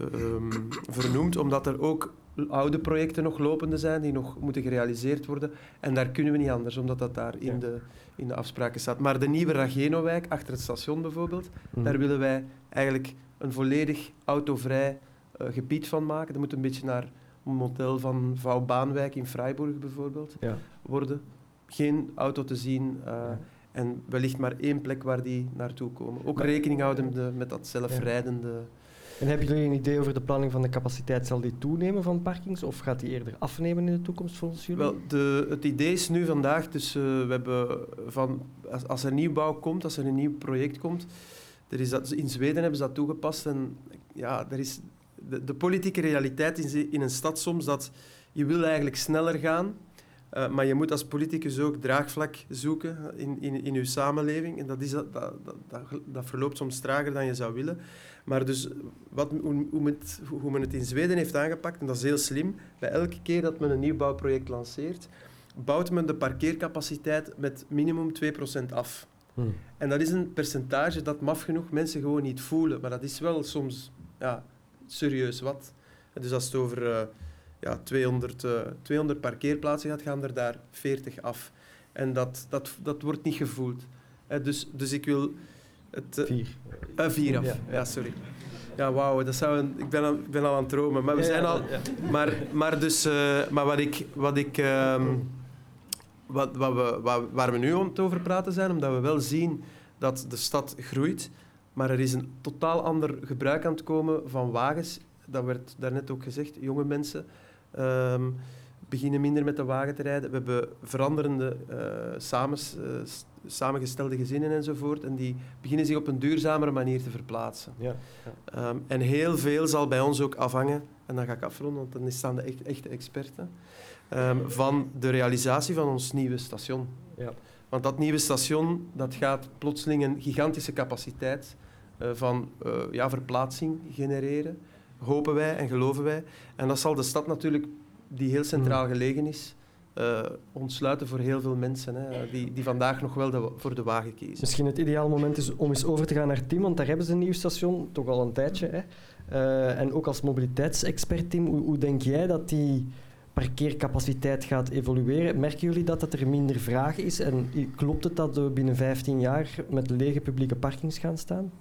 um, vernoemd, omdat er ook oude projecten nog lopende zijn, die nog moeten gerealiseerd worden. En daar kunnen we niet anders, omdat dat daar in, Ja. de, in de afspraken staat. Maar de nieuwe Rageno-wijk, achter het station bijvoorbeeld, Mhm. daar willen wij eigenlijk een volledig autovrij eh, gebied van maken. Dat moet een beetje naar een model van Vouwbaanwijk in Freiburg bijvoorbeeld Ja. worden. Geen auto te zien eh, Ja. En wellicht maar één plek waar die naartoe komen. Ook rekening houdende met dat zelfrijdende... En hebben jullie een idee over de planning van de capaciteit? Zal die toenemen van parkings of gaat die eerder afnemen in de toekomst volgens jullie? Wel, de, het idee is nu vandaag, dus eh, we hebben van, als, als er nieuwbouw komt, als er een nieuw project komt, er is dat, in Zweden hebben ze dat toegepast en ja, er is de, de politieke realiteit in, in een stad soms dat je wil eigenlijk sneller gaan, eh, maar je moet als politicus ook draagvlak zoeken in, in, in je samenleving. En dat, is, dat, dat, dat, dat verloopt soms trager dan je zou willen. Maar dus wat, hoe, hoe, men het, hoe men het in Zweden heeft aangepakt, en dat is heel slim, bij elke keer dat men een nieuwbouwproject lanceert, bouwt men de parkeercapaciteit met minimum 2% af. Hm. En dat is een percentage dat maf genoeg mensen gewoon niet voelen. Maar dat is wel soms ja, serieus wat. Dus als het over eh, ja, 200, eh, 200 parkeerplaatsen gaat, gaan er daar 40 af. En dat, dat, dat wordt niet gevoeld. Eh, dus, dus ik wil... Het, eh, Vier. eh, vier af. Ja. Ja, sorry. Ja, wauw, dat zou een, ik, ben al, ik ben al aan het dromen. Maar we zijn al... Maar, maar, dus, eh, maar wat ik... Wat ik ehm, wat, wat we, wat, waar we nu om het over praten zijn, omdat we wel zien dat de stad groeit, maar er is een totaal ander gebruik aan het komen van wagens. Dat werd daarnet ook gezegd. Jonge mensen ehm, beginnen minder met de wagen te rijden. We hebben veranderende eh, samens, eh, s- samengestelde gezinnen enzovoort. En die beginnen zich op een duurzamere manier te verplaatsen. Ja. Ehm, en heel veel zal bij ons ook afhangen, en dan ga ik afronden, want dan staan de echt, echte experten, ehm, van de realisatie van ons nieuwe station. Ja. Want dat nieuwe station dat gaat plotseling een gigantische capaciteit eh, van eh, ja, verplaatsing genereren, hopen wij en geloven wij. En dat zal de stad natuurlijk, die heel centraal gelegen is, eh, ontsluiten voor heel veel mensen hè, die, die vandaag nog wel de, voor de wagen kiezen. Misschien het ideaal moment is om eens over te gaan naar Tim, want daar hebben ze een nieuw station, toch al een tijdje. Hè? Eh, en ook als mobiliteitsexpert, Tim, hoe, hoe denk jij dat die parkeercapaciteit gaat evolueren? Merken jullie dat, dat er minder vraag is? En klopt het dat we binnen 15 jaar met lege publieke parkings gaan staan?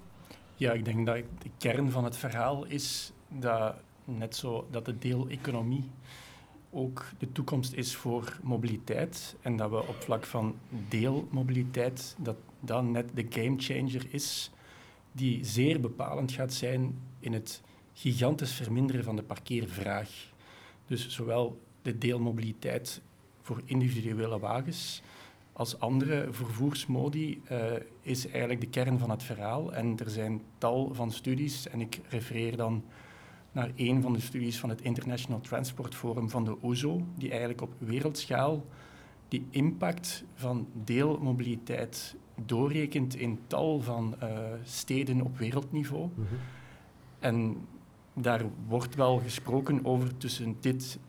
Ja, ik denk dat de kern van het verhaal is dat net zo dat de deeleconomie ook de toekomst is voor mobiliteit en dat we op vlak van deelmobiliteit dat dat net de gamechanger is die zeer bepalend gaat zijn in het gigantisch verminderen van de parkeervraag. Dus zowel de deelmobiliteit voor individuele wagens als andere vervoersmodi eh, is eigenlijk de kern van het verhaal. En er zijn tal van studies, en ik refereer dan naar een van de studies van het International Transport Forum van de OZO, die eigenlijk op wereldschaal die impact van deelmobiliteit doorrekent in tal van eh, steden op wereldniveau. En daar wordt wel gesproken over tussen, dit,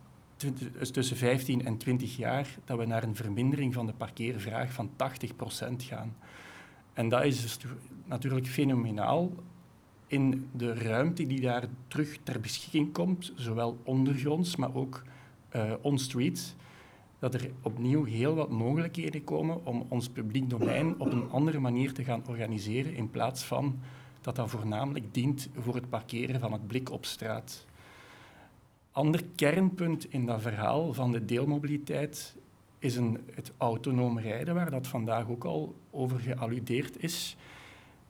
tussen 15 en 20 jaar dat we naar een vermindering van de parkeervraag van 80% gaan. En dat is dus natuurlijk fenomenaal in de ruimte die daar terug ter beschikking komt, zowel ondergronds, maar ook eh on-street, dat er opnieuw heel wat mogelijkheden komen om ons publiek domein op een andere manier te gaan organiseren, in plaats van dat dat voornamelijk dient voor het parkeren van het blik op straat. Ander kernpunt in dat verhaal van de deelmobiliteit is een, het autonoom rijden, waar dat vandaag ook al over gealludeerd is.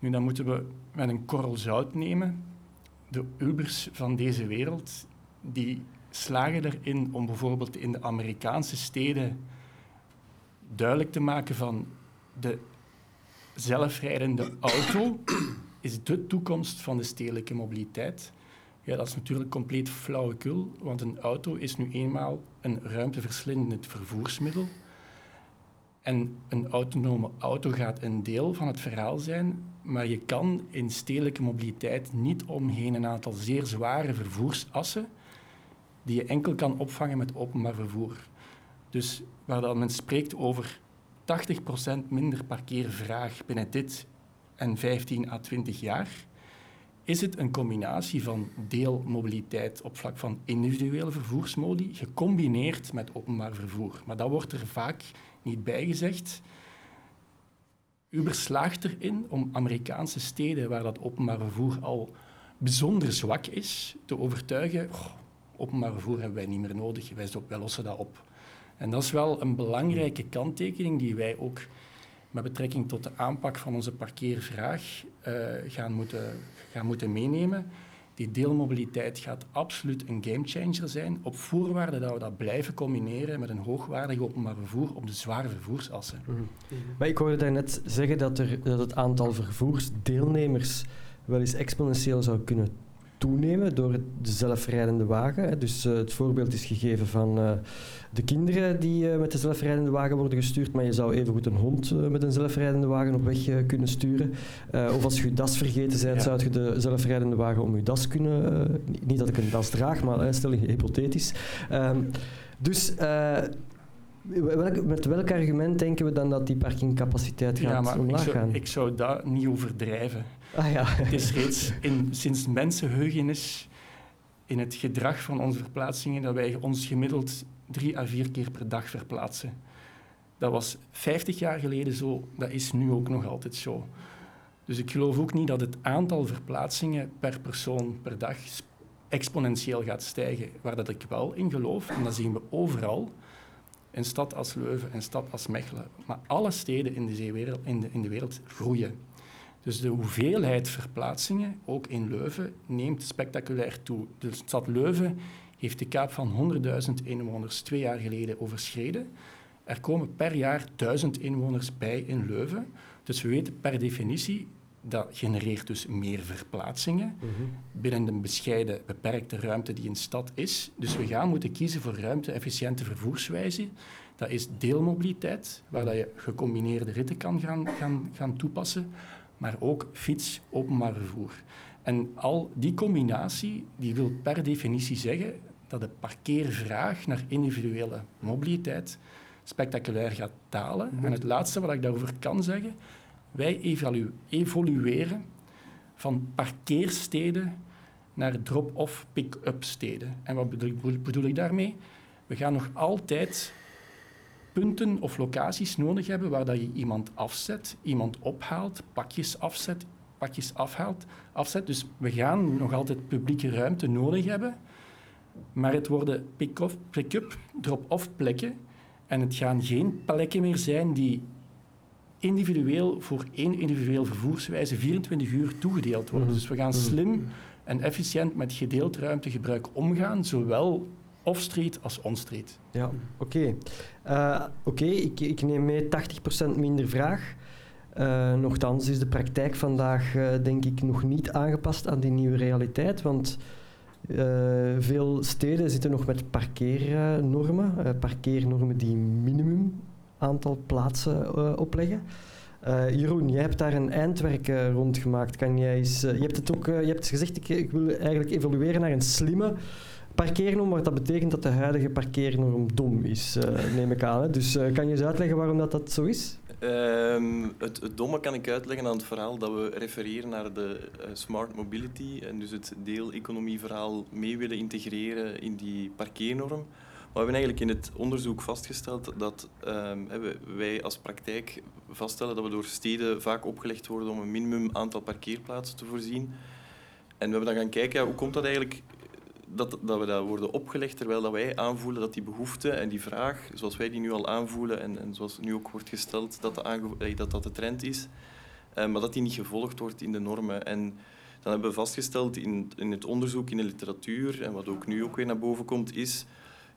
Nu, dan moeten we met een korrel zout nemen. De Ubers van deze wereld, die slagen erin om bijvoorbeeld in de Amerikaanse steden duidelijk te maken van de zelfrijdende auto is de toekomst van de stedelijke mobiliteit. Ja, dat is natuurlijk compleet flauwekul, want een auto is nu eenmaal een ruimteverslindend vervoersmiddel. En een autonome auto gaat een deel van het verhaal zijn, maar je kan in stedelijke mobiliteit niet omheen een aantal zeer zware vervoersassen die je enkel kan opvangen met openbaar vervoer. Dus waar dan men spreekt over 80% minder parkeervraag binnen dit en 15 à 20 jaar, is het een combinatie van deelmobiliteit op vlak van individuele vervoersmodi, gecombineerd met openbaar vervoer. Maar dat wordt er vaak niet bij gezegd. Uber slaagt erin om Amerikaanse steden waar dat openbaar vervoer al bijzonder zwak is, te overtuigen, oh, openbaar vervoer hebben wij niet meer nodig, wij, wij lossen dat op. En dat is wel een belangrijke kanttekening die wij ook met betrekking tot de aanpak van onze parkeervraag uh, gaan, moeten, gaan moeten meenemen. Die deelmobiliteit gaat absoluut een gamechanger zijn, op voorwaarde dat we dat blijven combineren met een hoogwaardig openbaar vervoer op de zware vervoersassen. Mhm. Maar ik hoorde daarnet zeggen dat, er, dat het aantal vervoersdeelnemers wel eens exponentieel zou kunnen toenemen door de zelfrijdende wagen. Dus uh, het voorbeeld is gegeven van uh, de kinderen die uh, met de zelfrijdende wagen worden gestuurd, maar je zou evengoed een hond met een zelfrijdende wagen op weg kunnen sturen. of als je je das vergeten bent, ja. zou je de zelfrijdende wagen om je das kunnen... niet dat ik een das draag, maar stel je hypothetisch. Ehm, dus... Welk, met welk argument denken we dan dat die parkingcapaciteit gaat ja, maar omlaag ik zou, gaan? Ik zou dat niet overdrijven. Ah, ja. Het is reeds in, sinds mensenheugenis in het gedrag van onze verplaatsingen dat wij ons gemiddeld drie à vier keer per dag verplaatsen. Dat was 50 jaar geleden zo, dat is nu ook nog altijd zo. Dus ik geloof ook niet dat het aantal verplaatsingen per persoon per dag exponentieel gaat stijgen. Waar dat ik wel in geloof, en dat zien we overal, een stad als Leuven, een stad als Mechelen, maar alle steden in de, in de, in de wereld groeien. Dus de hoeveelheid verplaatsingen, ook in Leuven, neemt spectaculair toe. De stad Leuven heeft de kaap van 100.000 inwoners twee jaar geleden overschreden. Er komen per jaar 1000 inwoners bij in Leuven. Dus we weten per definitie, dat genereert dus meer verplaatsingen mhm. binnen de bescheiden, beperkte ruimte die een stad is. Dus we gaan moeten kiezen voor ruimte-efficiënte vervoerswijze. Dat is deelmobiliteit, waar dat je gecombineerde ritten kan gaan, gaan, gaan toepassen maar ook fiets, openbaar vervoer. En al die combinatie die wil per definitie zeggen dat de parkeervraag naar individuele mobiliteit spectaculair gaat dalen. En het laatste wat ik daarover kan zeggen, wij evolueren van parkeersteden naar drop-off pick-up steden. En wat bedoel, bedoel ik daarmee? We gaan nog altijd punten of locaties nodig hebben waar dat je iemand afzet, iemand ophaalt, pakjes afzet, pakjes afhaalt, afzet. Dus we gaan nog altijd publieke ruimte nodig hebben, maar het worden pick-up, drop-off plekken en het gaan geen plekken meer zijn die individueel voor één individueel vervoerswijze 24 uur toegedeeld worden. Mhm. Dus we gaan mhm. slim en efficiënt met gedeeld ruimtegebruik omgaan, zowel off-street als on-street. Ja, oké. Uh, Oké, ik, ik, neem mee 80% minder vraag. Uh, nochtans is de praktijk vandaag, uh, denk ik, nog niet aangepast aan die nieuwe realiteit. Want veel steden zitten nog met parkeernormen. parkeernormen die minimum aantal plaatsen opleggen. Jeroen, jij hebt daar een eindwerk rondgemaakt. Kan jij eens, je hebt het ook je hebt gezegd, ik, ik wil eigenlijk evolueren naar een slimme parkeernorm, maar dat betekent dat de huidige parkeernorm dom is, neem ik aan. Hè? Dus kan je eens uitleggen waarom dat, dat zo is? Um, het, domme kan ik uitleggen aan het verhaal dat we refereren naar de uh, smart mobility en dus het deeleconomie-verhaal mee willen integreren in die parkeernorm. Maar we hebben eigenlijk in het onderzoek vastgesteld dat um, wij als praktijk vaststellen dat we door steden vaak opgelegd worden om een minimum aantal parkeerplaatsen te voorzien. En we hebben dan gaan kijken, ja, hoe komt dat eigenlijk dat, dat we dat worden opgelegd terwijl dat wij aanvoelen dat die behoefte en die vraag, zoals wij die nu al aanvoelen en, en zoals nu ook wordt gesteld, dat, de dat, dat de trend is, eh, maar dat die niet gevolgd wordt in de normen. En dan hebben we vastgesteld in, in het onderzoek in de literatuur, en wat ook nu ook weer naar boven komt, is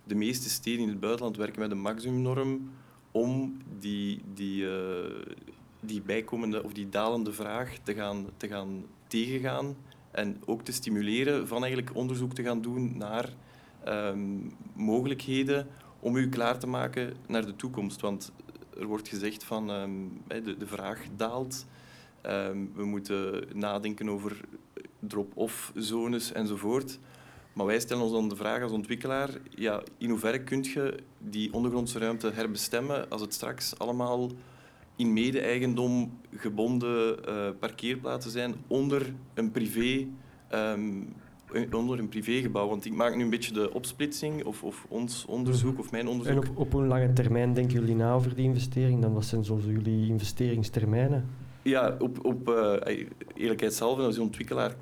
de meeste steden in het buitenland werken met een maximumnorm om die, die, uh, die bijkomende of die dalende vraag te gaan, te gaan tegengaan en ook te stimuleren van eigenlijk onderzoek te gaan doen naar ehm, mogelijkheden om u klaar te maken naar de toekomst. Want er wordt gezegd van um, de, de vraag daalt. Ehm, we moeten nadenken over drop-off zones enzovoort. Maar wij stellen ons dan de vraag als ontwikkelaar, ja, in hoeverre kun je die ondergrondse ruimte herbestemmen als het straks allemaal in mede-eigendom gebonden eh, parkeerplaatsen zijn onder een privé... ehm, onder een privégebouw. Want ik maak nu een beetje de opsplitsing, of, of ons onderzoek, of mijn En onderzoek. op, op hoe lange termijn denken jullie na over die investering? Dan wat zijn zo jullie investeringstermijnen? Ja, op, op eh, eerlijkheidshalve, als ontwikkelaar,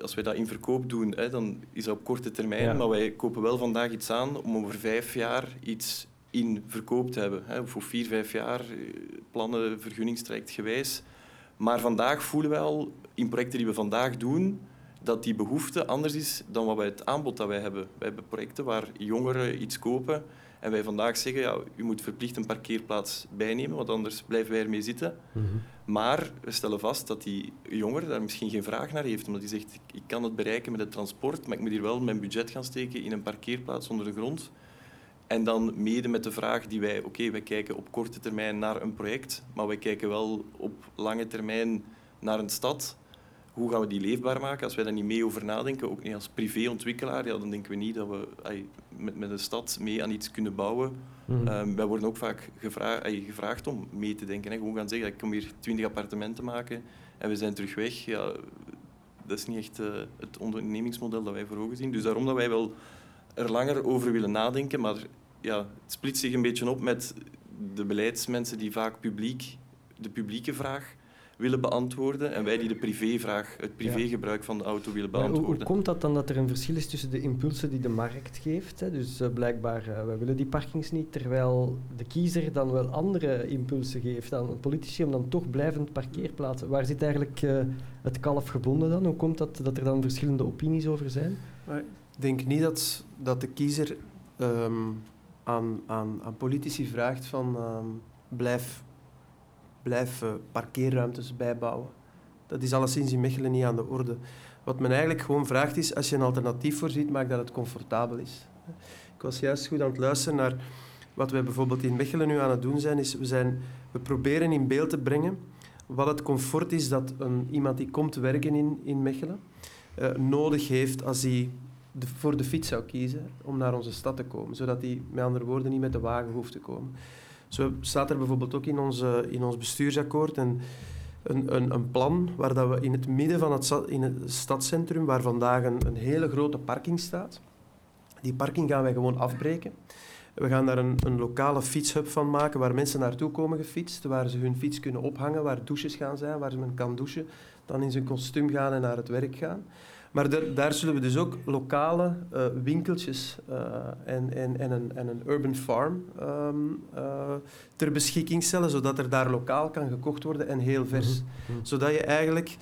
als wij dat in verkoop doen, hè, dan is dat op korte termijn. Ja. Maar wij kopen wel vandaag iets aan om over vijf jaar iets in verkoop te hebben. Hè. Voor vier, vijf jaar, eh, plannen, vergunningstraject gewijs. Maar vandaag voelen wij al, in projecten die we vandaag doen, dat die behoefte anders is dan wat wij het aanbod dat wij hebben. Wij hebben projecten waar jongeren iets kopen en wij vandaag zeggen, ja, u moet verplicht een parkeerplaats bijnemen, want anders blijven wij ermee zitten. Maar we stellen vast dat die jongere daar misschien geen vraag naar heeft. Omdat hij zegt, ik kan het bereiken met het transport, maar ik moet hier wel mijn budget gaan steken in een parkeerplaats onder de grond. En dan mede met de vraag die wij... Oké, wij kijken op korte termijn naar een project, maar wij kijken wel op lange termijn naar een stad. Hoe gaan we die leefbaar maken? Als wij daar niet mee over nadenken, ook niet als privéontwikkelaar, ja, dan denken we niet dat we met, met een stad mee aan iets kunnen bouwen. Ehm, wij worden ook vaak gevra ai, gevraagd om mee te denken. Hè. Gewoon gaan zeggen, ik kom hier 20 appartementen maken en we zijn terug weg. Ja, dat is niet echt eh, het ondernemingsmodel dat wij voor ogen zien. Dus daarom dat wij wel er langer over willen nadenken. Maar ja, het splitst zich een beetje op met de beleidsmensen die vaak publiek, de publieke vraag willen beantwoorden en wij die de privévraag, het privégebruik van de auto willen Maar hoe, hoe beantwoorden. komt dat dan dat er een verschil is tussen de impulsen die de markt geeft? Hè? Dus eh, blijkbaar, eh, wij willen die parkings niet, terwijl de kiezer dan wel andere impulsen geeft aan politici om dan toch blijvend parkeerplaatsen. Waar zit eigenlijk eh, het kalf gebonden dan? Hoe komt dat dat er dan verschillende opinies over zijn? Denk niet dat, dat de kiezer ehm, aan, aan, aan politici vraagt van ehm, blijf, blijf eh, parkeerruimtes bijbouwen. Dat is alleszins in Mechelen niet aan de orde. Wat men eigenlijk gewoon vraagt is, als je een alternatief voorziet, maak dat het comfortabel is. Ik was juist goed aan het luisteren naar wat wij bijvoorbeeld in Mechelen nu aan het doen zijn. Is we, zijn we proberen in beeld te brengen wat het comfort is dat een, iemand die komt werken in, in Mechelen eh, nodig heeft als hij voor de fiets zou kiezen om naar onze stad te komen. Zodat hij, met andere woorden, niet met de wagen hoeft te komen. Zo staat er bijvoorbeeld ook in, onze, in ons bestuursakkoord een, een, een, een plan waar dat we in het midden van het, in het stadscentrum, waar vandaag een, een hele grote parking staat, die parking gaan wij gewoon afbreken. We gaan daar een, een lokale fietshub van maken waar mensen naartoe komen gefietst, waar ze hun fiets kunnen ophangen, waar douches gaan zijn, waar men kan douchen, dan in zijn kostuum gaan en naar het werk gaan. Maar daar, daar zullen we dus ook lokale eh, winkeltjes eh, en, en, en, een, en een urban farm ehm, eh, ter beschikking stellen, zodat er daar lokaal kan gekocht worden en heel vers. Mhm. Zodat je eigenlijk,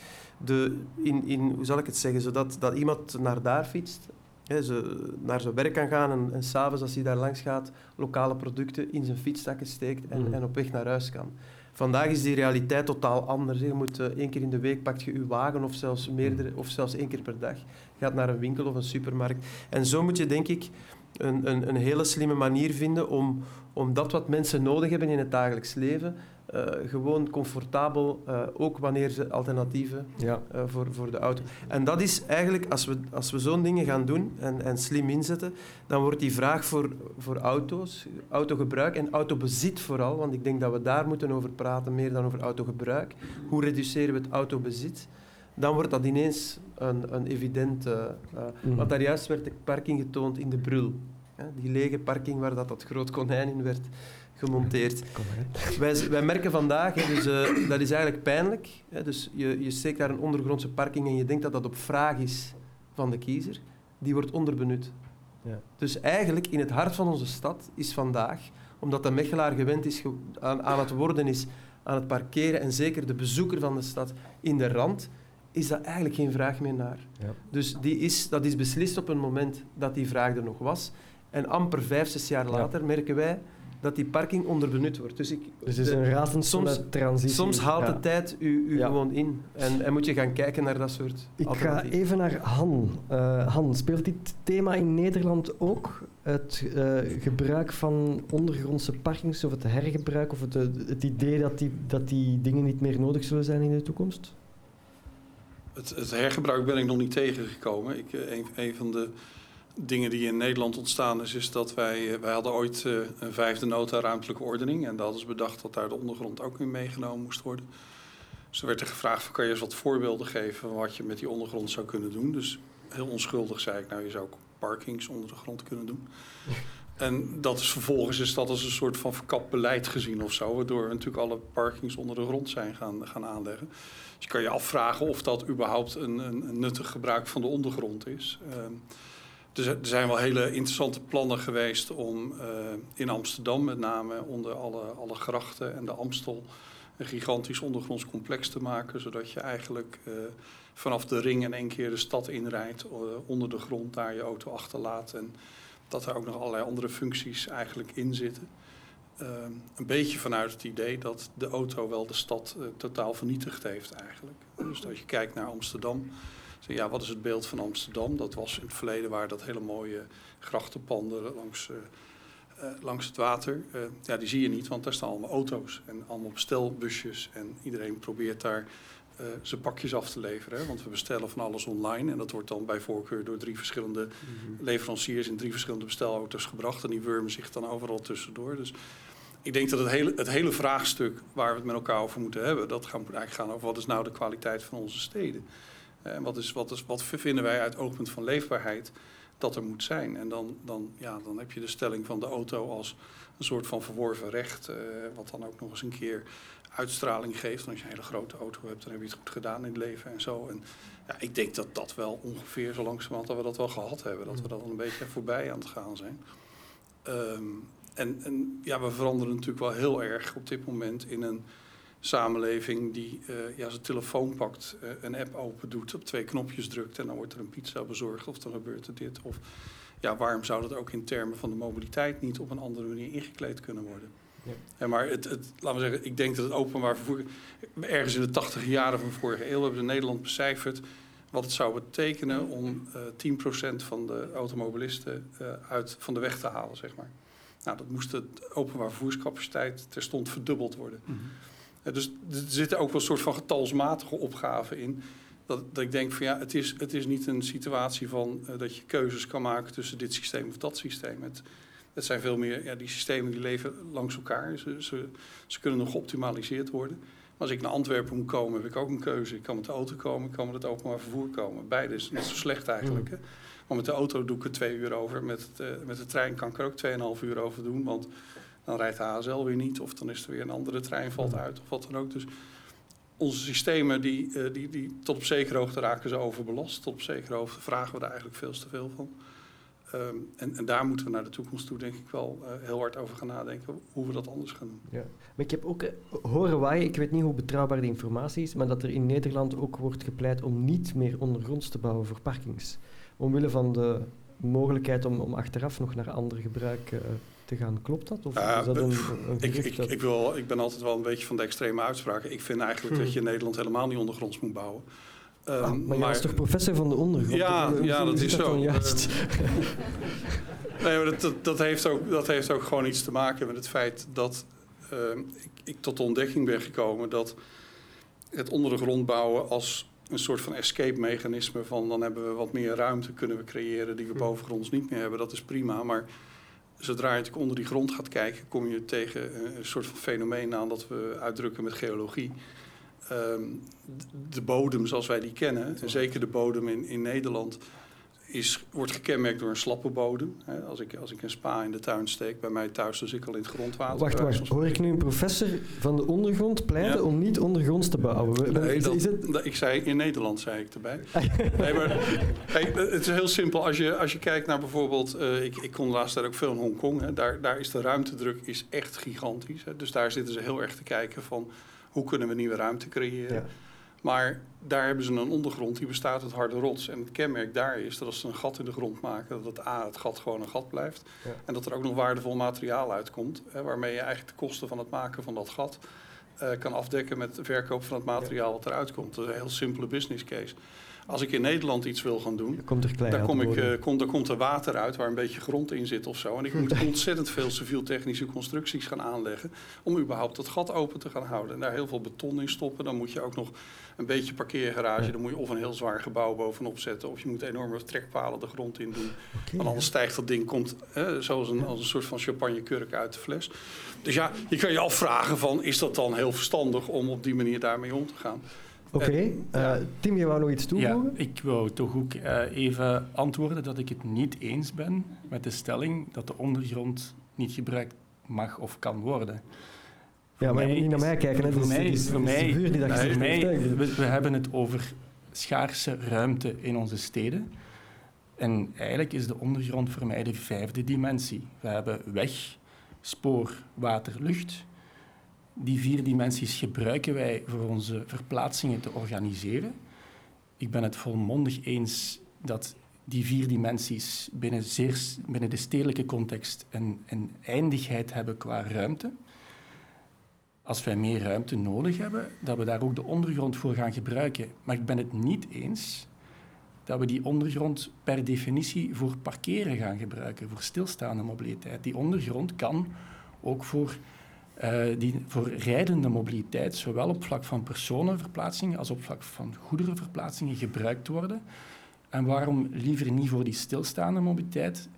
de, in, in, hoe zal ik het zeggen, zodat dat iemand naar daar fietst, hè, ze, naar zijn werk kan gaan en, en s'avonds als hij daar langs gaat, lokale producten in zijn fietszakken steekt en, Mhm. en op weg naar huis kan. Vandaag is die realiteit totaal anders. Je moet eh, één keer in de week pakt je je wagen of zelfs meerdere, of zelfs één keer per dag. Gaat naar een winkel of een supermarkt. En zo moet je denk ik een, een, een hele slimme manier vinden om, om dat wat mensen nodig hebben in het dagelijks leven, eh, gewoon comfortabel, eh, ook wanneer ze alternatieven Ja. eh, voor, voor de auto. En dat is eigenlijk, als we, als we zo'n dingen gaan doen en, en slim inzetten, dan wordt die vraag voor, voor auto's, autogebruik en autobezit vooral, want ik denk dat we daar moeten over praten, meer dan over autogebruik. Hoe reduceren we het autobezit? Dan wordt dat ineens een, een evident... eh, eh, Mhm. Want daar juist werd de parking getoond in de Brul. Hè, die lege parking waar dat, dat groot konijn in werd gemonteerd. Kom. Wij, wij merken vandaag, hè, dus, eh, dat is eigenlijk pijnlijk. Hè, dus je, je steekt daar een ondergrondse parking en je denkt dat dat op vraag is van de kiezer. Die wordt onderbenut. Ja. Dus eigenlijk in het hart van onze stad is vandaag, omdat de Mechelaar gewend is aan, aan het worden is aan het parkeren en zeker de bezoeker van de stad in de rand, is dat eigenlijk geen vraag meer naar. Ja. Dus die is, dat is beslist op een moment dat die vraag er nog was. En amper vijf, zes jaar Ja. later merken wij dat die parking onderbenut wordt. Dus ik, Dus het is een razendsnelle soms- transitie. Soms haalt Ja. de tijd u, u Ja. gewoon in. En, en moet je gaan kijken naar dat soort Ik ga even naar Han. Eh, Han, speelt dit thema in Nederland ook? Het eh, gebruik van ondergrondse parkings of het hergebruik of het, het idee dat die, dat die dingen niet meer nodig zullen zijn in de toekomst? Het, het hergebruik ben ik nog niet tegengekomen. Ik, eh, een, een van de dingen die in Nederland ontstaan is, is dat wij, eh, wij hadden ooit eh, een vijfde nota ruimtelijke ordening. En daar hadden ze bedacht dat daar de ondergrond ook in meegenomen moest worden. Dus er werd er gevraagd, van, kan je eens wat voorbeelden geven van wat je met die ondergrond zou kunnen doen. Dus heel onschuldig zei ik, nou je zou ook parkings onder de grond kunnen doen. En dat is vervolgens is dat als een soort van verkapt beleid gezien of zo, waardoor we natuurlijk alle parkings onder de grond zijn gaan, gaan aanleggen. Dus je kan je afvragen of dat überhaupt een, een, nuttig gebruik van de ondergrond is. Ehm, dus er zijn wel hele interessante plannen geweest om uh, in Amsterdam met name onder alle, alle grachten en de Amstel een gigantisch ondergronds complex te maken, zodat je eigenlijk uh, vanaf de ring in één keer de stad inrijdt, uh, onder de grond daar je auto achterlaat en dat er ook nog allerlei andere functies eigenlijk in zitten. Uh, een beetje vanuit het idee dat de auto wel de stad uh, totaal vernietigd heeft eigenlijk. Dus als je kijkt naar Amsterdam, zeg, ja, wat is het beeld van Amsterdam? Dat was in het verleden waar dat hele mooie grachtenpanden langs, uh, langs het water. ja, die zie je niet, want daar staan allemaal auto's en allemaal bestelbusjes. En iedereen probeert daar uh, zijn pakjes af te leveren. Hè? Want we bestellen van alles online en dat wordt dan bij voorkeur door drie verschillende mm -hmm. leveranciers in drie verschillende bestelauto's gebracht. En die wurmen zich dan overal tussendoor. Dus ik denk dat het hele, het hele vraagstuk waar we het met elkaar over moeten hebben, dat gaat eigenlijk gaan over wat is nou de kwaliteit van onze steden. En wat, is, wat, is, wat vinden wij uit oogpunt van leefbaarheid dat er moet zijn. En dan, dan, ja, dan heb je de stelling van de auto als een soort van verworven recht, uh, wat dan ook nog eens een keer uitstraling geeft. En als je een hele grote auto hebt, dan heb je het goed gedaan in het leven en zo. En ja, ik denk dat dat wel ongeveer zo langzamerhand dat we dat wel gehad hebben. Dat we dat al een beetje voorbij aan het gaan zijn. Um, en, en ja, we veranderen natuurlijk wel heel erg op dit moment in een samenleving die uh, ja, zijn telefoon pakt, uh, een app open doet, op twee knopjes drukt en dan wordt er een pizza bezorgd of dan gebeurt er dit. Of ja, waarom zou dat ook in termen van de mobiliteit niet op een andere manier ingekleed kunnen worden? Ja. Ja, maar het, het, laten we zeggen, ik denk dat het openbaar vervoer. Ergens in de tachtig jaren van de vorige eeuw hebben we in Nederland becijferd wat het zou betekenen om uh, 10% van de automobilisten uit, van de weg te halen, zeg maar. Nou, dat moest de openbaar vervoerscapaciteit terstond verdubbeld worden. Mm -hmm. uh, dus er zitten ook wel een soort van getalsmatige opgaven in. Dat, dat ik denk van ja, het is, het is niet een situatie van uh, dat je keuzes kan maken tussen dit systeem of dat systeem. Het, het zijn veel meer, ja, die systemen die leven langs elkaar. Ze, ze, ze kunnen nog geoptimaliseerd worden. Maar als ik naar Antwerpen moet komen, heb ik ook een keuze. Ik kan met de auto komen, ik kan met het openbaar vervoer komen. Beide is net zo slecht eigenlijk. Hè? Maar met de auto doe ik er twee uur over. Met, het, uh, met de trein kan ik er ook tweeënhalf uur over doen. Want dan rijdt de HSL weer niet. Of dan is er weer een andere trein valt uit. Of wat dan ook. Dus onze systemen die, uh, die, die tot op zekere hoogte raken ze overbelast. Tot op zekere hoogte vragen we daar eigenlijk veel te veel van. Um, en, en, daar moeten we naar de toekomst toe, denk ik, wel uh, heel hard over gaan nadenken hoe we dat anders gaan doen. Ja. Maar ik heb ook uh, horen waaien, ik weet niet hoe betrouwbaar die informatie is, maar dat er in Nederland ook wordt gepleit om niet meer ondergronds te bouwen voor parkings. Omwille van de mogelijkheid om, om achteraf nog naar ander gebruik uh, te gaan. Klopt dat? Of ja, is dat een, een ik, ik, dat... ik, wil, ik ben altijd wel een beetje van de extreme uitspraken. Ik vind eigenlijk hmm. dat je in Nederland helemaal niet ondergronds moet bouwen. Um, ah, maar je was toch professor van de ondergrond? Ja, ja dat is dat zo. Juist? nee, maar dat, dat, dat, heeft ook, dat heeft ook gewoon iets te maken met het feit dat uh, ik, ik tot de ontdekking ben gekomen dat het onder de grond bouwen als een soort van escape-mechanisme van dan hebben we wat meer ruimte kunnen we creëren die we bovengronds niet meer hebben. Dat is prima, maar zodra je onder die grond gaat kijken, kom je tegen een soort van fenomeen aan dat we uitdrukken met geologie. Um, de bodem zoals wij die kennen, en zeker de bodem in, in Nederland, is, wordt gekenmerkt door een slappe bodem. Als, ik, als ik een spa in de tuin steek, bij mij thuis, zit ik al in het grondwater. Wacht, wacht. Hoor ik nu een professor van de ondergrond pleiten ja. om niet ondergronds te bouwen? Nee, is, dat, is het... dat, ik zei, in Nederland zei ik erbij. nee, maar hey, het is heel simpel. Als je, als je kijkt naar bijvoorbeeld, uh, ik, ik kon laatst daar ook veel in Hongkong. Hè, daar, daar is de ruimtedruk is echt gigantisch. Hè, dus daar zitten ze heel erg te kijken van hoe kunnen we nieuwe ruimte creëren. Ja. Maar daar hebben ze een ondergrond die bestaat uit harde rots. En het kenmerk daar is dat als ze een gat in de grond maken, dat het A, het gat gewoon een gat blijft. Ja. En dat er ook nog waardevol materiaal uitkomt, hè, waarmee je eigenlijk de kosten van het maken van dat gat uh, kan afdekken met de verkoop van het materiaal wat eruit komt. Dat is een heel simpele business case. Als ik in Nederland iets wil gaan doen, Komt er daar, kom ik, eh, kom, daar komt er water uit waar een beetje grond in zit of zo. En ik moet ontzettend veel civiel-technische constructies gaan aanleggen om überhaupt dat gat open te gaan houden. En daar heel veel beton in stoppen. Dan moet je ook nog een beetje parkeergarage. Dan moet je of een heel zwaar gebouw bovenop zetten of je moet enorme trekpalen de grond in doen. Want anders stijgt dat ding komt hè, zoals een, als een soort van champagnekurk uit de fles. Dus ja, je kan je afvragen van, is dat dan heel verstandig om op die manier daarmee om te gaan? Oké, ja. eh, Tim, je wou nog iets Ja, toevoegen? ik wou toch ook eh, even antwoorden dat ik het niet eens ben met de stelling dat de ondergrond niet gebruikt mag of kan worden. Ja, maar je moet niet naar mij kijken. Hè. Voor mij, is, voor mij, vuur die dat voor mij heeft, hè. we, we hebben het over schaarse ruimte in onze steden. En eigenlijk is de ondergrond voor mij de vijfde dimensie. We hebben weg, spoor, water, lucht. Die vier dimensies gebruiken wij voor onze verplaatsingen te organiseren. Ik ben het volmondig eens dat die vier dimensies binnen, zeer, binnen de stedelijke context een, een eindigheid hebben qua ruimte. Als wij meer ruimte nodig hebben, dat we daar ook de ondergrond voor gaan gebruiken. Maar ik ben het niet eens dat we die ondergrond per definitie voor parkeren gaan gebruiken, voor stilstaande mobiliteit. Die ondergrond kan ook voor, eh, die, voor rijdende mobiliteit, zowel op vlak van personenverplaatsingen als op vlak van goederenverplaatsingen gebruikt worden. En waarom liever niet voor die stilstaande mobiliteit?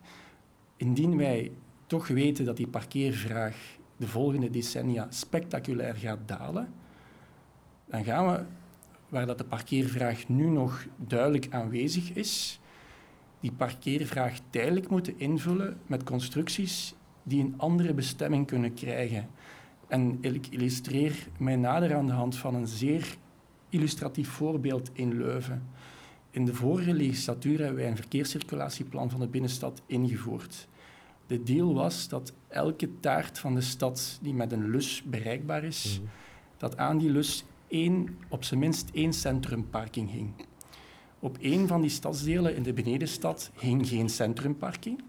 Indien wij toch weten dat die parkeervraag de volgende decennia spectaculair gaat dalen, dan gaan we, waar dat de parkeervraag nu nog duidelijk aanwezig is, die parkeervraag tijdelijk moeten invullen met constructies die een andere bestemming kunnen krijgen. En ik illustreer mij nader aan de hand van een zeer illustratief voorbeeld in Leuven. In de vorige legislatuur hebben wij een verkeerscirculatieplan van de binnenstad ingevoerd. De deal was dat elke taart van de stad die met een lus bereikbaar is, dat aan die lus één, op zijn minst één centrumparking hing. Op één van die stadsdelen in de benedenstad hing geen centrumparking.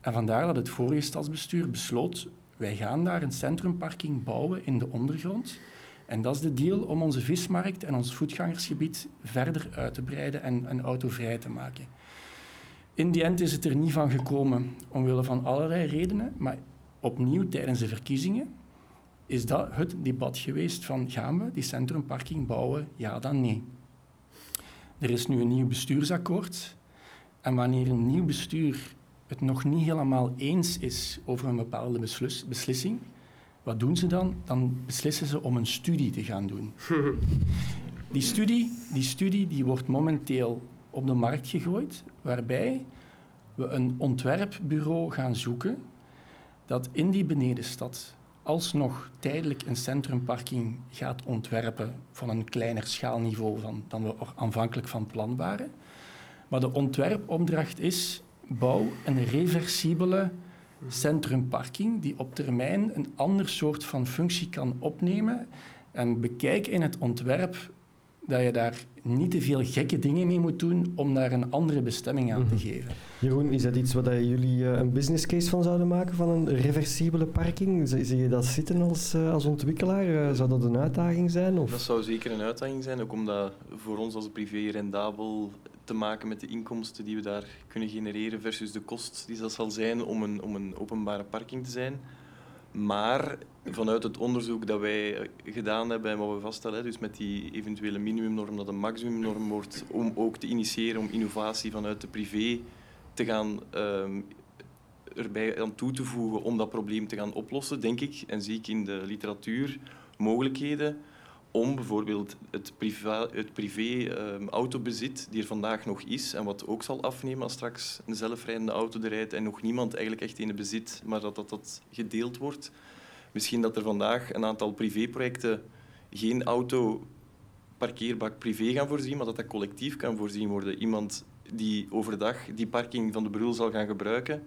En vandaar dat het vorige stadsbestuur besloot, wij gaan daar een centrumparking bouwen in de ondergrond. En dat is de deal om onze vismarkt en ons voetgangersgebied verder uit te breiden en, en autovrij te maken. In die end is het er niet van gekomen, omwille van allerlei redenen. Maar opnieuw tijdens de verkiezingen is dat het debat geweest van gaan we die centrumparking bouwen, ja dan nee. Er is nu een nieuw bestuursakkoord. En wanneer een nieuw bestuur het nog niet helemaal eens is over een bepaalde beslis- beslissing, wat doen ze dan? Dan beslissen ze om een studie te gaan doen. Die studie, die studie die wordt momenteel op de markt gegooid, waarbij we een ontwerpbureau gaan zoeken dat in die benedenstad alsnog tijdelijk een centrumparking gaat ontwerpen van een kleiner schaalniveau dan, we aanvankelijk van plan waren. Maar de ontwerpopdracht is bouw een reversibele centrumparking die op termijn een ander soort van functie kan opnemen. En bekijk in het ontwerp dat je daar niet te veel gekke dingen mee moet doen om daar een andere bestemming aan te Mhm. geven. Jeroen, is dat iets waar jullie eh, een business case van zouden maken, van een reversibele parking? Zie, je dat zitten als, eh, als ontwikkelaar? Eh, zou dat een uitdaging zijn? Of? Dat zou zeker een uitdaging zijn, ook om dat voor ons als privé rendabel te maken met de inkomsten die we daar kunnen genereren versus de kost die dat zal zijn om een, om een openbare parking te zijn. Maar vanuit het onderzoek dat wij eh, gedaan hebben en wat we vaststellen, dus met die eventuele minimumnorm dat een maximumnorm wordt, om ook te initiëren om innovatie vanuit de privé te gaan ehm, erbij aan toe te voegen om dat probleem te gaan oplossen, denk ik, en zie ik in de literatuur mogelijkheden om bijvoorbeeld het privé, het privé ehm, autobezit, die er vandaag nog is en wat ook zal afnemen als straks een zelfrijdende auto er rijdt en nog niemand eigenlijk echt in het bezit, maar dat dat, dat gedeeld wordt. Misschien dat er vandaag een aantal privéprojecten geen auto parkeerbak privé gaan voorzien, maar dat dat collectief kan voorzien worden. Iemand die overdag die parking van de Brul zal gaan gebruiken,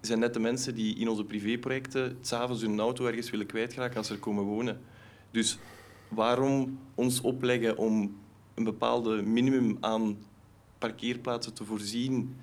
zijn net de mensen die in onze privéprojecten s'avonds hun auto ergens willen kwijtraken als ze er komen wonen. Dus waarom ons opleggen om een bepaalde minimum aan parkeerplaatsen te voorzien,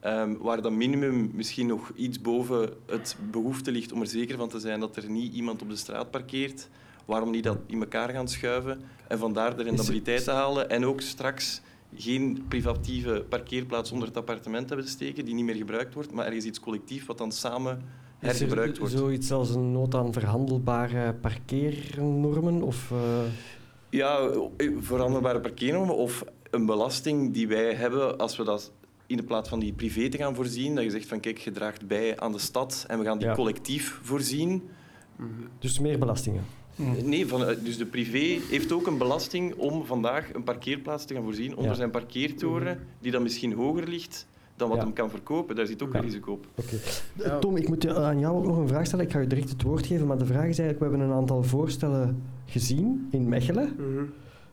ehm, waar dat minimum misschien nog iets boven het behoefte ligt om er zeker van te zijn dat er niet iemand op de straat parkeert, waarom niet dat in elkaar gaan schuiven en vandaar de rendabiliteit te halen en ook straks geen privatieve parkeerplaats onder het appartement hebben steken die niet meer gebruikt wordt, maar ergens iets collectief wat dan samen hergebruikt wordt. zoiets als een nood aan verhandelbare parkeernormen? Of, eh, Ja, veranderbare parkeernormen of een belasting die wij hebben als we dat in de plaats van die privé te gaan voorzien, dat je zegt van kijk, je draagt bij aan de stad en we gaan die Ja. collectief voorzien. dus meer belastingen? Nee, van, eh, dus de privé heeft ook een belasting om vandaag een parkeerplaats te gaan voorzien onder Ja. zijn parkeertoren, die dan misschien hoger ligt dan wat Ja. hem kan verkopen. Daar zit ook Ja. een risico op. Oké. Eh, Tom, ik moet aan jou ook nog een vraag stellen. Ik ga je direct het woord geven, maar de vraag is eigenlijk, we hebben een aantal voorstellen gezien in Mechelen. Mhm.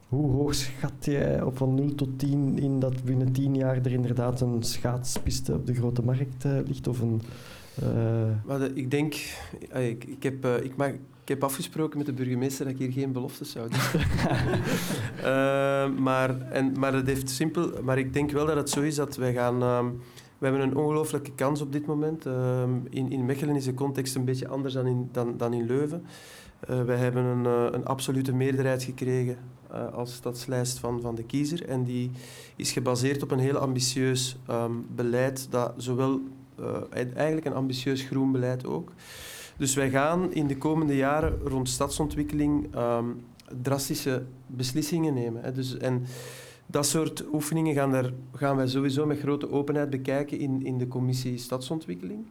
Hoe hoog schat jij op van 0 tot 10 in dat binnen 10 jaar er inderdaad een schaatspiste op de grote markt eh, ligt? Of een, eh, Maar de- ik denk, ik, ik, heb, ik, mag, ik heb afgesproken met de burgemeester dat ik hier geen beloftes zou doen. Eh, maar, en, maar, het heeft simpel, maar ik denk wel dat het zo is dat wij gaan. ehm, we hebben een ongelooflijke kans op dit moment. Ehm, in, in Mechelen is de context een beetje anders dan in, dan, dan in Leuven. Eh wij hebben een, eh, een absolute meerderheid gekregen als stadslijst van, van de kiezer. En die is gebaseerd op een heel ambitieus ehm, beleid, dat zowel eigenlijk een ambitieus groen beleid ook. Dus wij gaan in de komende jaren rond stadsontwikkeling ehm, drastische beslissingen nemen. Hè. Dus, en dat soort oefeningen gaan, daar, gaan wij sowieso met grote openheid bekijken in, in de commissie stadsontwikkeling.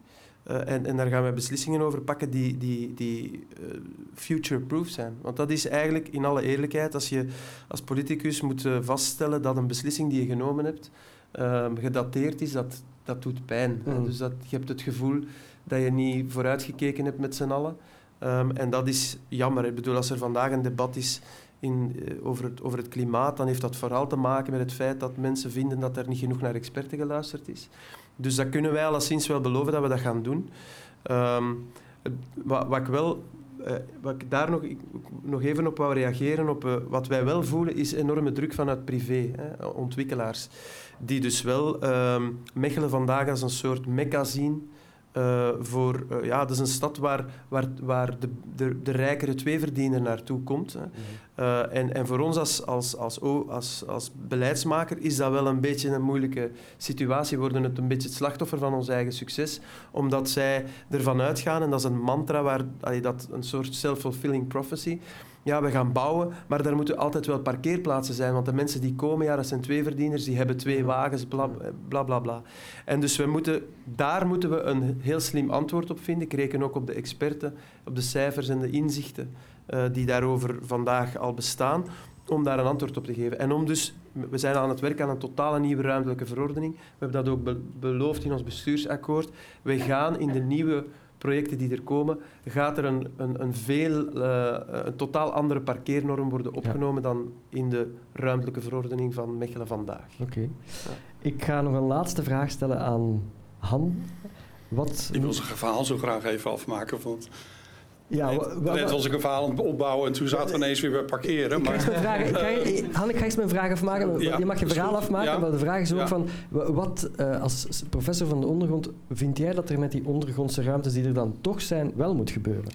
Eh, en, en daar gaan wij beslissingen over pakken die, die, die eh, future-proof zijn. Want dat is eigenlijk, in alle eerlijkheid, als je als politicus moet eh, vaststellen dat een beslissing die je genomen hebt ehm, gedateerd is, dat, dat doet pijn. Mm. Dus dat, je hebt het gevoel dat je niet vooruitgekeken hebt met z'n allen. Ehm, en dat is jammer. Ik bedoel, als er vandaag een debat is in, eh, over, het, over het klimaat, dan heeft dat vooral te maken met het feit dat mensen vinden dat er niet genoeg naar experten geluisterd is. Dus dat kunnen wij alleszins wel beloven dat we dat gaan doen. Ehm, wat, wat ik wel... eh, wat ik daar nog, nog even op wou reageren, op eh, wat wij wel voelen, is enorme druk vanuit privé, hè, ontwikkelaars. Die dus wel ehm, Mechelen vandaag als een soort mekka zien eh, voor... eh, ja, dat is een stad waar, waar, waar de, de, de rijkere tweeverdiener naartoe komt. Hè. Eh, en, en voor ons als, als, als, als, als beleidsmaker is dat wel een beetje een moeilijke situatie. We worden het een beetje het slachtoffer van ons eigen succes, omdat zij ervan uitgaan, en dat is een mantra, waar, allee, dat een soort self-fulfilling prophecy, ja, we gaan bouwen, maar daar moeten altijd wel parkeerplaatsen zijn, want de mensen die komen, ja, dat zijn twee verdieners, die hebben twee wagens, bla bla bla. bla. En dus we moeten, daar moeten we een heel slim antwoord op vinden. Ik reken ook op de experten, op de cijfers en de inzichten eh, die daarover vandaag al bestaan, om daar een antwoord op te geven. En om dus, we zijn aan het werk aan een totale nieuwe ruimtelijke verordening. We hebben dat ook be- beloofd in ons bestuursakkoord. We gaan in de nieuwe projecten die er komen, gaat er een, een, een veel, eh, een totaal andere parkeernorm worden opgenomen dan in de ruimtelijke verordening van Mechelen vandaag. Oké. Ik ga nog een laatste vraag stellen aan Han. Wat... Ik wil zijn verhaal zo graag even afmaken. Want Ja, net was ik een verhaal aan het opbouwen en toen zaten we ineens weer bij parkeren. Maar mijn vragen, ik je- ga eens mijn vraag afmaken. Ja, je mag je verhaal afmaken, Ja. maar de vraag is ook Ja. van... wa- Wat, eh, als professor van de ondergrond, vind jij dat er met die ondergrondse ruimtes die er dan toch zijn, wel moet gebeuren?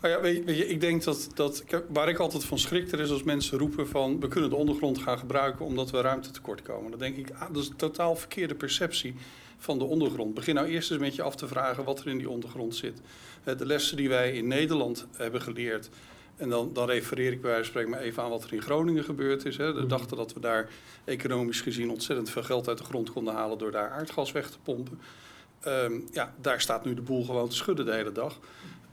Nou ja, weet, je- je, ik denk dat, dat waar ik altijd van schrik, er is als mensen roepen van we kunnen de ondergrond gaan gebruiken omdat we ruimte tekort komen. Dan denk ik, ah, dat is een totaal verkeerde perceptie van de ondergrond. Begin nou eerst eens met je af te vragen wat er in die ondergrond zit. Eh, De lessen die wij in Nederland hebben geleerd. En dan, dan refereer ik bij wijze van spreken maar even aan wat er in Groningen gebeurd is. Hè. Mhm. We dachten dat we daar economisch gezien ontzettend veel geld uit de grond konden halen door daar aardgas weg te pompen. Ehm, ja, daar staat nu de boel gewoon te schudden de hele dag.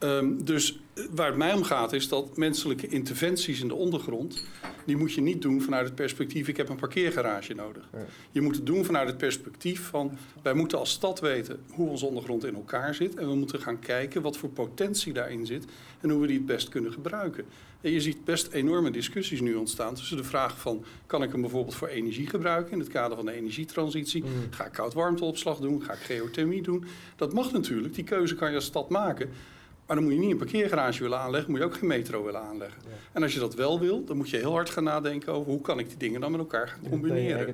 Ehm, dus eh, waar het mij om gaat is dat menselijke interventies in de ondergrond... die moet je niet doen vanuit het perspectief... ik heb een parkeergarage nodig. Ja. Je moet het doen vanuit het perspectief van... wij moeten als stad weten hoe onze ondergrond in elkaar zit... en we moeten gaan kijken wat voor potentie daarin zit... en hoe we die het best kunnen gebruiken. En je ziet best enorme discussies nu ontstaan tussen de vraag van... kan ik hem bijvoorbeeld voor energie gebruiken in het kader van de energietransitie? Ga ik koud-warmteopslag doen? Ga ik geothermie doen? Dat mag natuurlijk, die keuze kan je als stad maken... Maar dan moet je niet een parkeergarage willen aanleggen, moet je ook geen metro willen aanleggen. En als je dat wel wil, dan moet je heel hard gaan nadenken over hoe kan ik die dingen dan met elkaar gaan combineren.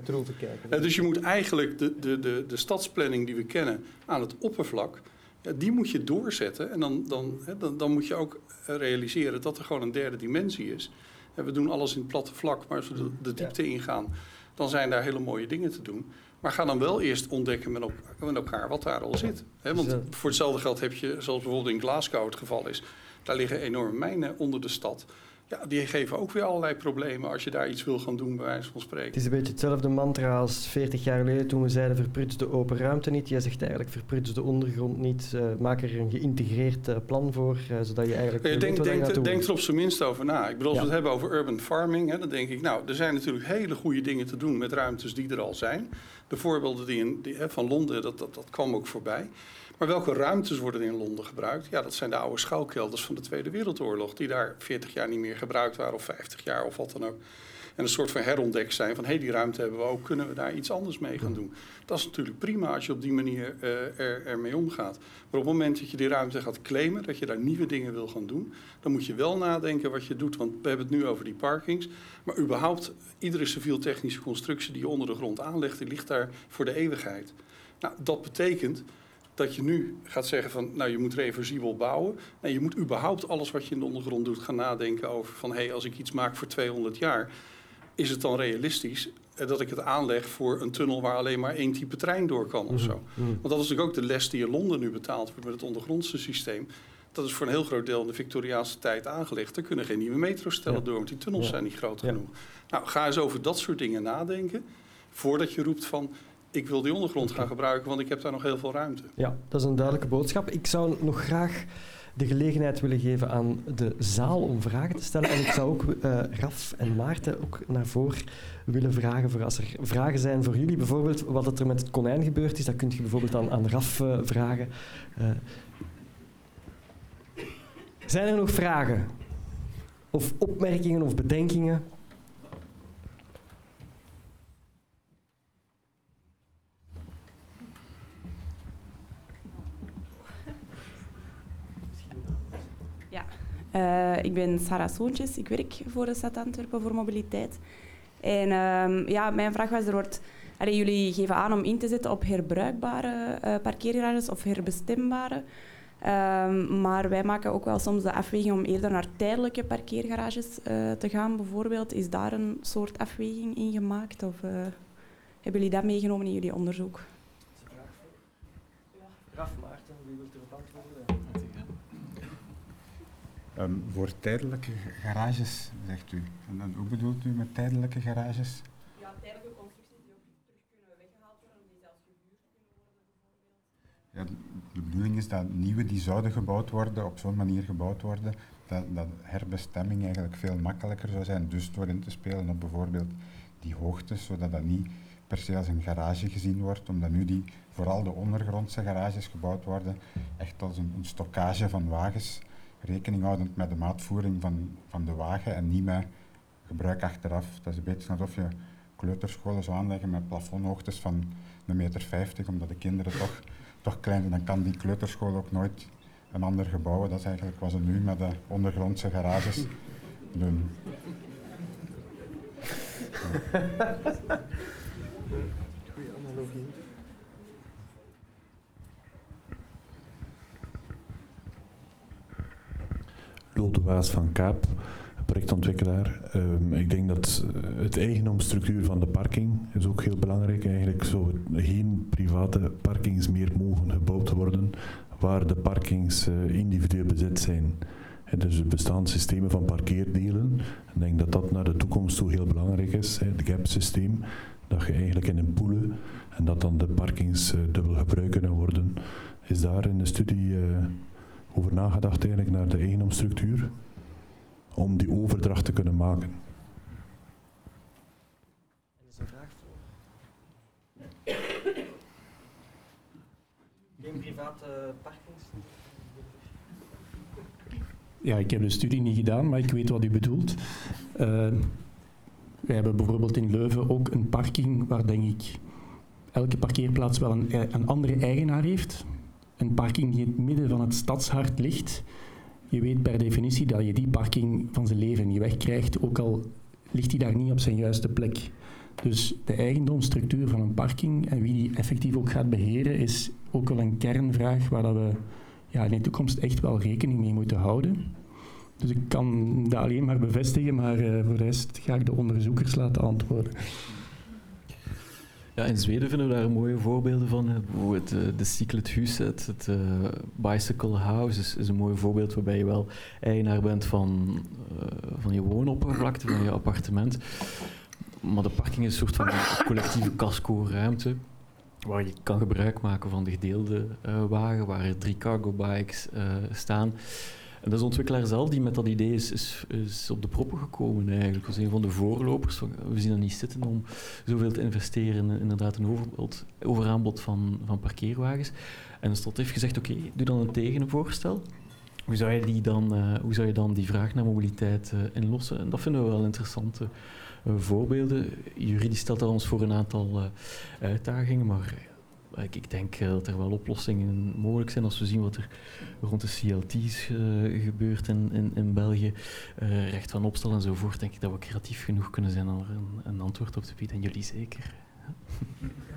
Eh, dus je moet eigenlijk de, de, de, de stadsplanning die we kennen aan het oppervlak, ja, die moet je doorzetten. En dan, dan, hè, dan, dan moet je ook realiseren dat er gewoon een derde dimensie is. En we doen alles in het platte vlak, maar als we de, de diepte ingaan, dan zijn daar hele mooie dingen te doen. Maar ga dan wel eerst ontdekken met, met elkaar wat daar al zit. want voor hetzelfde geld heb je, zoals bijvoorbeeld in Glasgow het geval is, daar liggen enorme mijnen onder de stad. Ja, die geven ook weer allerlei problemen als je daar iets wil gaan doen, bij wijze van spreken. Het is een beetje hetzelfde mantra als 40 jaar geleden toen we zeiden verpruts de open ruimte niet. Jij zegt eigenlijk verpruts de ondergrond niet. Uh, maak er een geïntegreerd uh, plan voor, uh, zodat je eigenlijk... Ja, denk, denk, denk er op zijn minst over na. Ik bedoel, als we het hebben over urban farming, hè, dan denk ik... nou, er zijn natuurlijk hele goede dingen te doen met ruimtes die er al zijn. De voorbeelden die, in, die hè, van Londen, dat, dat, dat kwam ook voorbij. Maar welke ruimtes worden in Londen gebruikt? Ja, dat zijn de oude schouwkelders van de Tweede Wereldoorlog, die daar 40 jaar niet meer gebruikt waren, of 50 jaar of wat dan ook. En een soort van herontdek zijn van hé, hey, die ruimte hebben we ook, kunnen we daar iets anders mee gaan doen? Dat is natuurlijk prima als je op die manier uh, er, ermee omgaat. Maar op het moment dat je die ruimte gaat claimen, dat je daar nieuwe dingen wil gaan doen, dan moet je wel nadenken wat je doet. Want we hebben het nu over die parkings. Maar überhaupt, iedere civiel-technische constructie die je onder de grond aanlegt, die ligt daar voor de eeuwigheid. Nou, dat betekent dat je nu gaat zeggen van, nou je moet reversibel bouwen. En je moet überhaupt alles wat je in de ondergrond doet gaan nadenken over van, hé, hey, als ik iets maak voor 200 jaar, is het dan realistisch dat ik het aanleg voor een tunnel waar alleen maar één type trein door kan of zo. Mhm, mhm. Want dat is natuurlijk ook de les die in Londen nu betaald wordt met het ondergrondse systeem. Dat is voor een heel groot deel in de Victoriaanse tijd aangelegd. Er kunnen geen nieuwe metrostellen door, want die tunnels zijn niet groot genoeg. Nou, ga eens over dat soort dingen nadenken. Voordat je roept van ik wil die ondergrond gaan gebruiken, want ik heb daar nog heel veel ruimte. Ja, dat is een duidelijke boodschap. Ik zou nog graag de gelegenheid willen geven aan de zaal om vragen te stellen. En ik zou ook uh, Raf en Maarten ook naar voren willen vragen voor als er vragen zijn voor jullie. Bijvoorbeeld wat er met het konijn gebeurd is, dat kun je bijvoorbeeld aan, aan Raf uh, vragen. Uh, zijn er nog vragen? Of opmerkingen of bedenkingen? Uh, ik ben Sarah Soontjes, ik werk voor de stad Antwerpen voor mobiliteit. En uh, ja, mijn vraag was, er wordt, allee, jullie geven aan om in te zetten op herbruikbare uh, parkeergarages of herbestembare. Um, maar wij maken ook wel soms de afweging om eerder naar tijdelijke parkeergarages uh, te gaan, bijvoorbeeld. Is daar een soort afweging in gemaakt? Of hebben jullie dat meegenomen in jullie onderzoek? Dat is een vraag voor ja. Raf Maarten, wie wilt erop antwoorden? Um, voor tijdelijke garages, zegt u. En dan, hoe bedoelt u met tijdelijke garages? Ja, tijdelijke constructies die ook terug kunnen weggehaald worden, die zelfs gehuurd kunnen worden bijvoorbeeld. Ja, de bedoeling is dat nieuwe die zouden gebouwd worden, op zo'n manier gebouwd worden, dat, dat herbestemming eigenlijk veel makkelijker zou zijn. Dus door in te spelen op bijvoorbeeld die hoogtes, zodat dat niet per se als een garage gezien wordt, omdat nu die, vooral de ondergrondse garages gebouwd worden, echt als een, een stockage van wagens rekening houdend met de maatvoering van, van de wagen en niet met gebruik achteraf. Dat is een beetje alsof je kleuterscholen zou aanleggen met plafondhoogtes van een meter 50, omdat de kinderen toch, toch klein zijn. Dan kan die kleuterschool ook nooit een ander gebouw. Dat is eigenlijk wat ze nu met de ondergrondse garages doen. Goeie analogie. Lotte Waas van Kaap, projectontwikkelaar. Um, ik denk dat uh, het eigendomsstructuur van de parking is ook heel belangrijk. Eigenlijk zo geen private parkings meer mogen gebouwd worden waar de parkings uh, individueel bezet zijn. En dus het bestaanssystemen van parkeerdelen. Ik denk dat dat naar de toekomst toe heel belangrijk is. Het gap-systeem, dat je eigenlijk in een poelen en dat dan de parkings uh, dubbel gebruikt kunnen worden. Is daar in de studie over nagedacht eigenlijk naar de eigendomsstructuur om die overdracht te kunnen maken. Er is een vraag voor. Geen private parkings? Ja, ik heb de studie niet gedaan, maar ik weet wat u bedoelt. Uh, wij hebben bijvoorbeeld in Leuven ook een parking waar denk ik elke parkeerplaats wel een, een andere eigenaar heeft een parking die in het midden van het stadshart ligt, je weet per definitie dat je die parking van zijn leven niet wegkrijgt, ook al ligt hij daar niet op zijn juiste plek. Dus de eigendomsstructuur van een parking en wie die effectief ook gaat beheren, is ook wel een kernvraag waar dat we ja, in de toekomst echt wel rekening mee moeten houden. Dus ik kan dat alleen maar bevestigen, maar uh, voor de rest ga ik de onderzoekers laten antwoorden. Ja, in Zweden vinden we daar mooie voorbeelden van. Bijvoorbeeld uh, de Cyclet Huset, het uh, Bicycle House is, een mooi voorbeeld waarbij je wel eigenaar bent van, uh, van je woonoppervlakte, van je appartement. Maar de parking is een soort van collectieve casco-ruimte waar je kan gebruik maken van de gedeelde wagen, waar drie cargo bikes staan. Dat is de ontwikkelaar zelf die met dat idee is, is, op de proppen gekomen eigenlijk. Dat was een van de voorlopers. We zien dat niet zitten om zoveel te investeren in inderdaad een overaanbod, overaanbod van, van parkeerwagens. En Stot heeft gezegd, oké, doe dan een tegenvoorstel. Hoe zou je, die dan, uh, hoe zou je dan die vraag naar mobiliteit uh, inlossen? En dat vinden we wel interessante uh, voorbeelden. Juridisch stelt dat ons voor een aantal uitdagingen, maar ik, ik denk eh, dat er wel oplossingen mogelijk zijn als we zien wat er rond de CLT's eh, gebeurt in, in, in België, uh, recht van opstel enzovoort, denk ik dat we creatief genoeg kunnen zijn om er een, een antwoord op te bieden. En jullie zeker.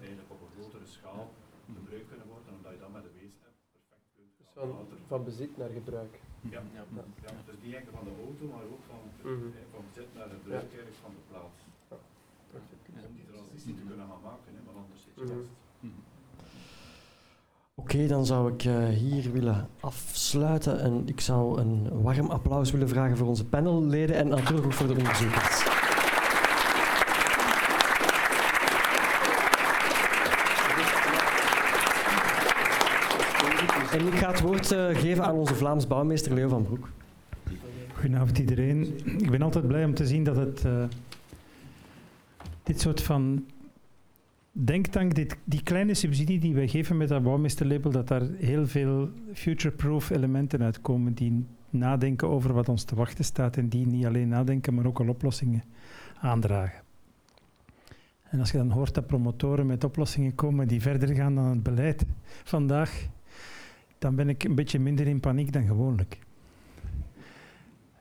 eigenlijk op een grotere schaal gebruikt kunnen worden, omdat je dan met de wees-app perfect kunt dus van, bezit naar gebruik. Ja, ja. ja. dus niet enkel van de auto, maar ook van, mm van bezit naar gebruik eigenlijk van de plaats. Ja. Om die transitie te kunnen gaan maken, hè, want anders zit je vast. Mm Oké, okay, dan zou ik uh, hier willen afsluiten en ik zou een warm applaus willen vragen voor onze panelleden en natuurlijk ook voor de onderzoekers. En ik ga het woord uh, geven aan onze Vlaams bouwmeester Leo van Broek. Goedenavond iedereen. Ik ben altijd blij om te zien dat het uh, dit soort van denktank, dit, die kleine subsidie die wij geven met dat bouwmeesterlabel, dat daar heel veel future-proof elementen uitkomen die nadenken over wat ons te wachten staat en die niet alleen nadenken, maar ook al oplossingen aandragen. En als je dan hoort dat promotoren met oplossingen komen die verder gaan dan het beleid vandaag, dan ben ik een beetje minder in paniek dan gewoonlijk.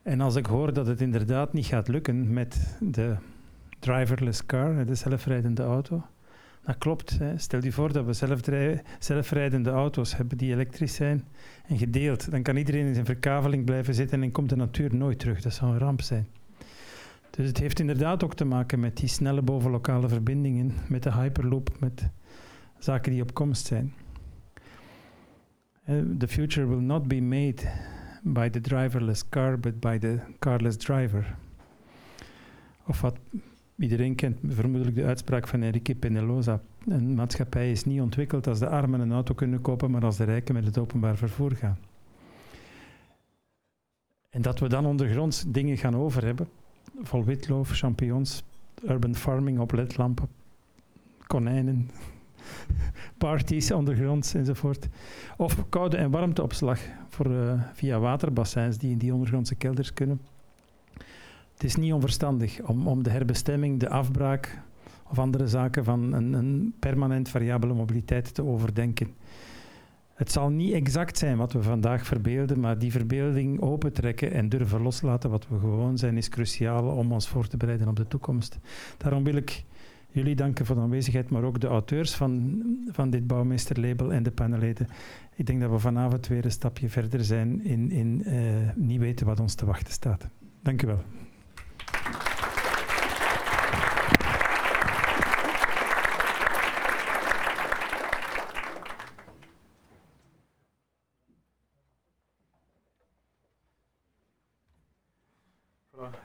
En als ik hoor dat het inderdaad niet gaat lukken met de driverless car, de zelfrijdende auto, dat klopt. Hè. Stel je voor dat we zelfrijdende auto's hebben die elektrisch zijn en gedeeld. Dan kan iedereen in zijn verkaveling blijven zitten en komt de natuur nooit terug. Dat zou een ramp zijn. Dus het heeft inderdaad ook te maken met die snelle bovenlokale verbindingen, met de hyperloop, met zaken die op komst zijn. Uh, the future will not be made by the driverless car, but by the carless driver. Of wat iedereen kent vermoedelijk de uitspraak van Enrique Penelosa. Een maatschappij is niet ontwikkeld als de armen een auto kunnen kopen, maar als de rijken met het openbaar vervoer gaan. En dat we dan ondergronds dingen gaan over hebben, vol witloof, champignons, urban farming op ledlampen, konijnen, parties ondergronds enzovoort. Of koude- en warmteopslag voor, uh, via waterbassins die in die ondergrondse kelders kunnen. Het is niet onverstandig om, om de herbestemming, de afbraak of andere zaken van een, een permanent variabele mobiliteit te overdenken. Het zal niet exact zijn wat we vandaag verbeelden, maar die verbeelding opentrekken en durven loslaten wat we gewoon zijn, is cruciaal om ons voor te bereiden op de toekomst. Daarom wil ik jullie danken voor de aanwezigheid, maar ook de auteurs van, van dit bouwmeesterlabel en de panelleden. Ik denk dat we vanavond weer een stapje verder zijn in, in uh, niet weten wat ons te wachten staat. Dank u wel.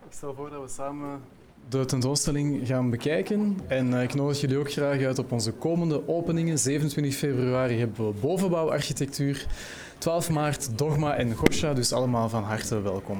Ik stel voor dat we samen de tentoonstelling gaan bekijken. En uh, ik nodig jullie ook graag uit op onze komende openingen. 27 februari hebben we bovenbouwarchitectuur. 12 maart Dogma en Gosha, dus allemaal van harte welkom.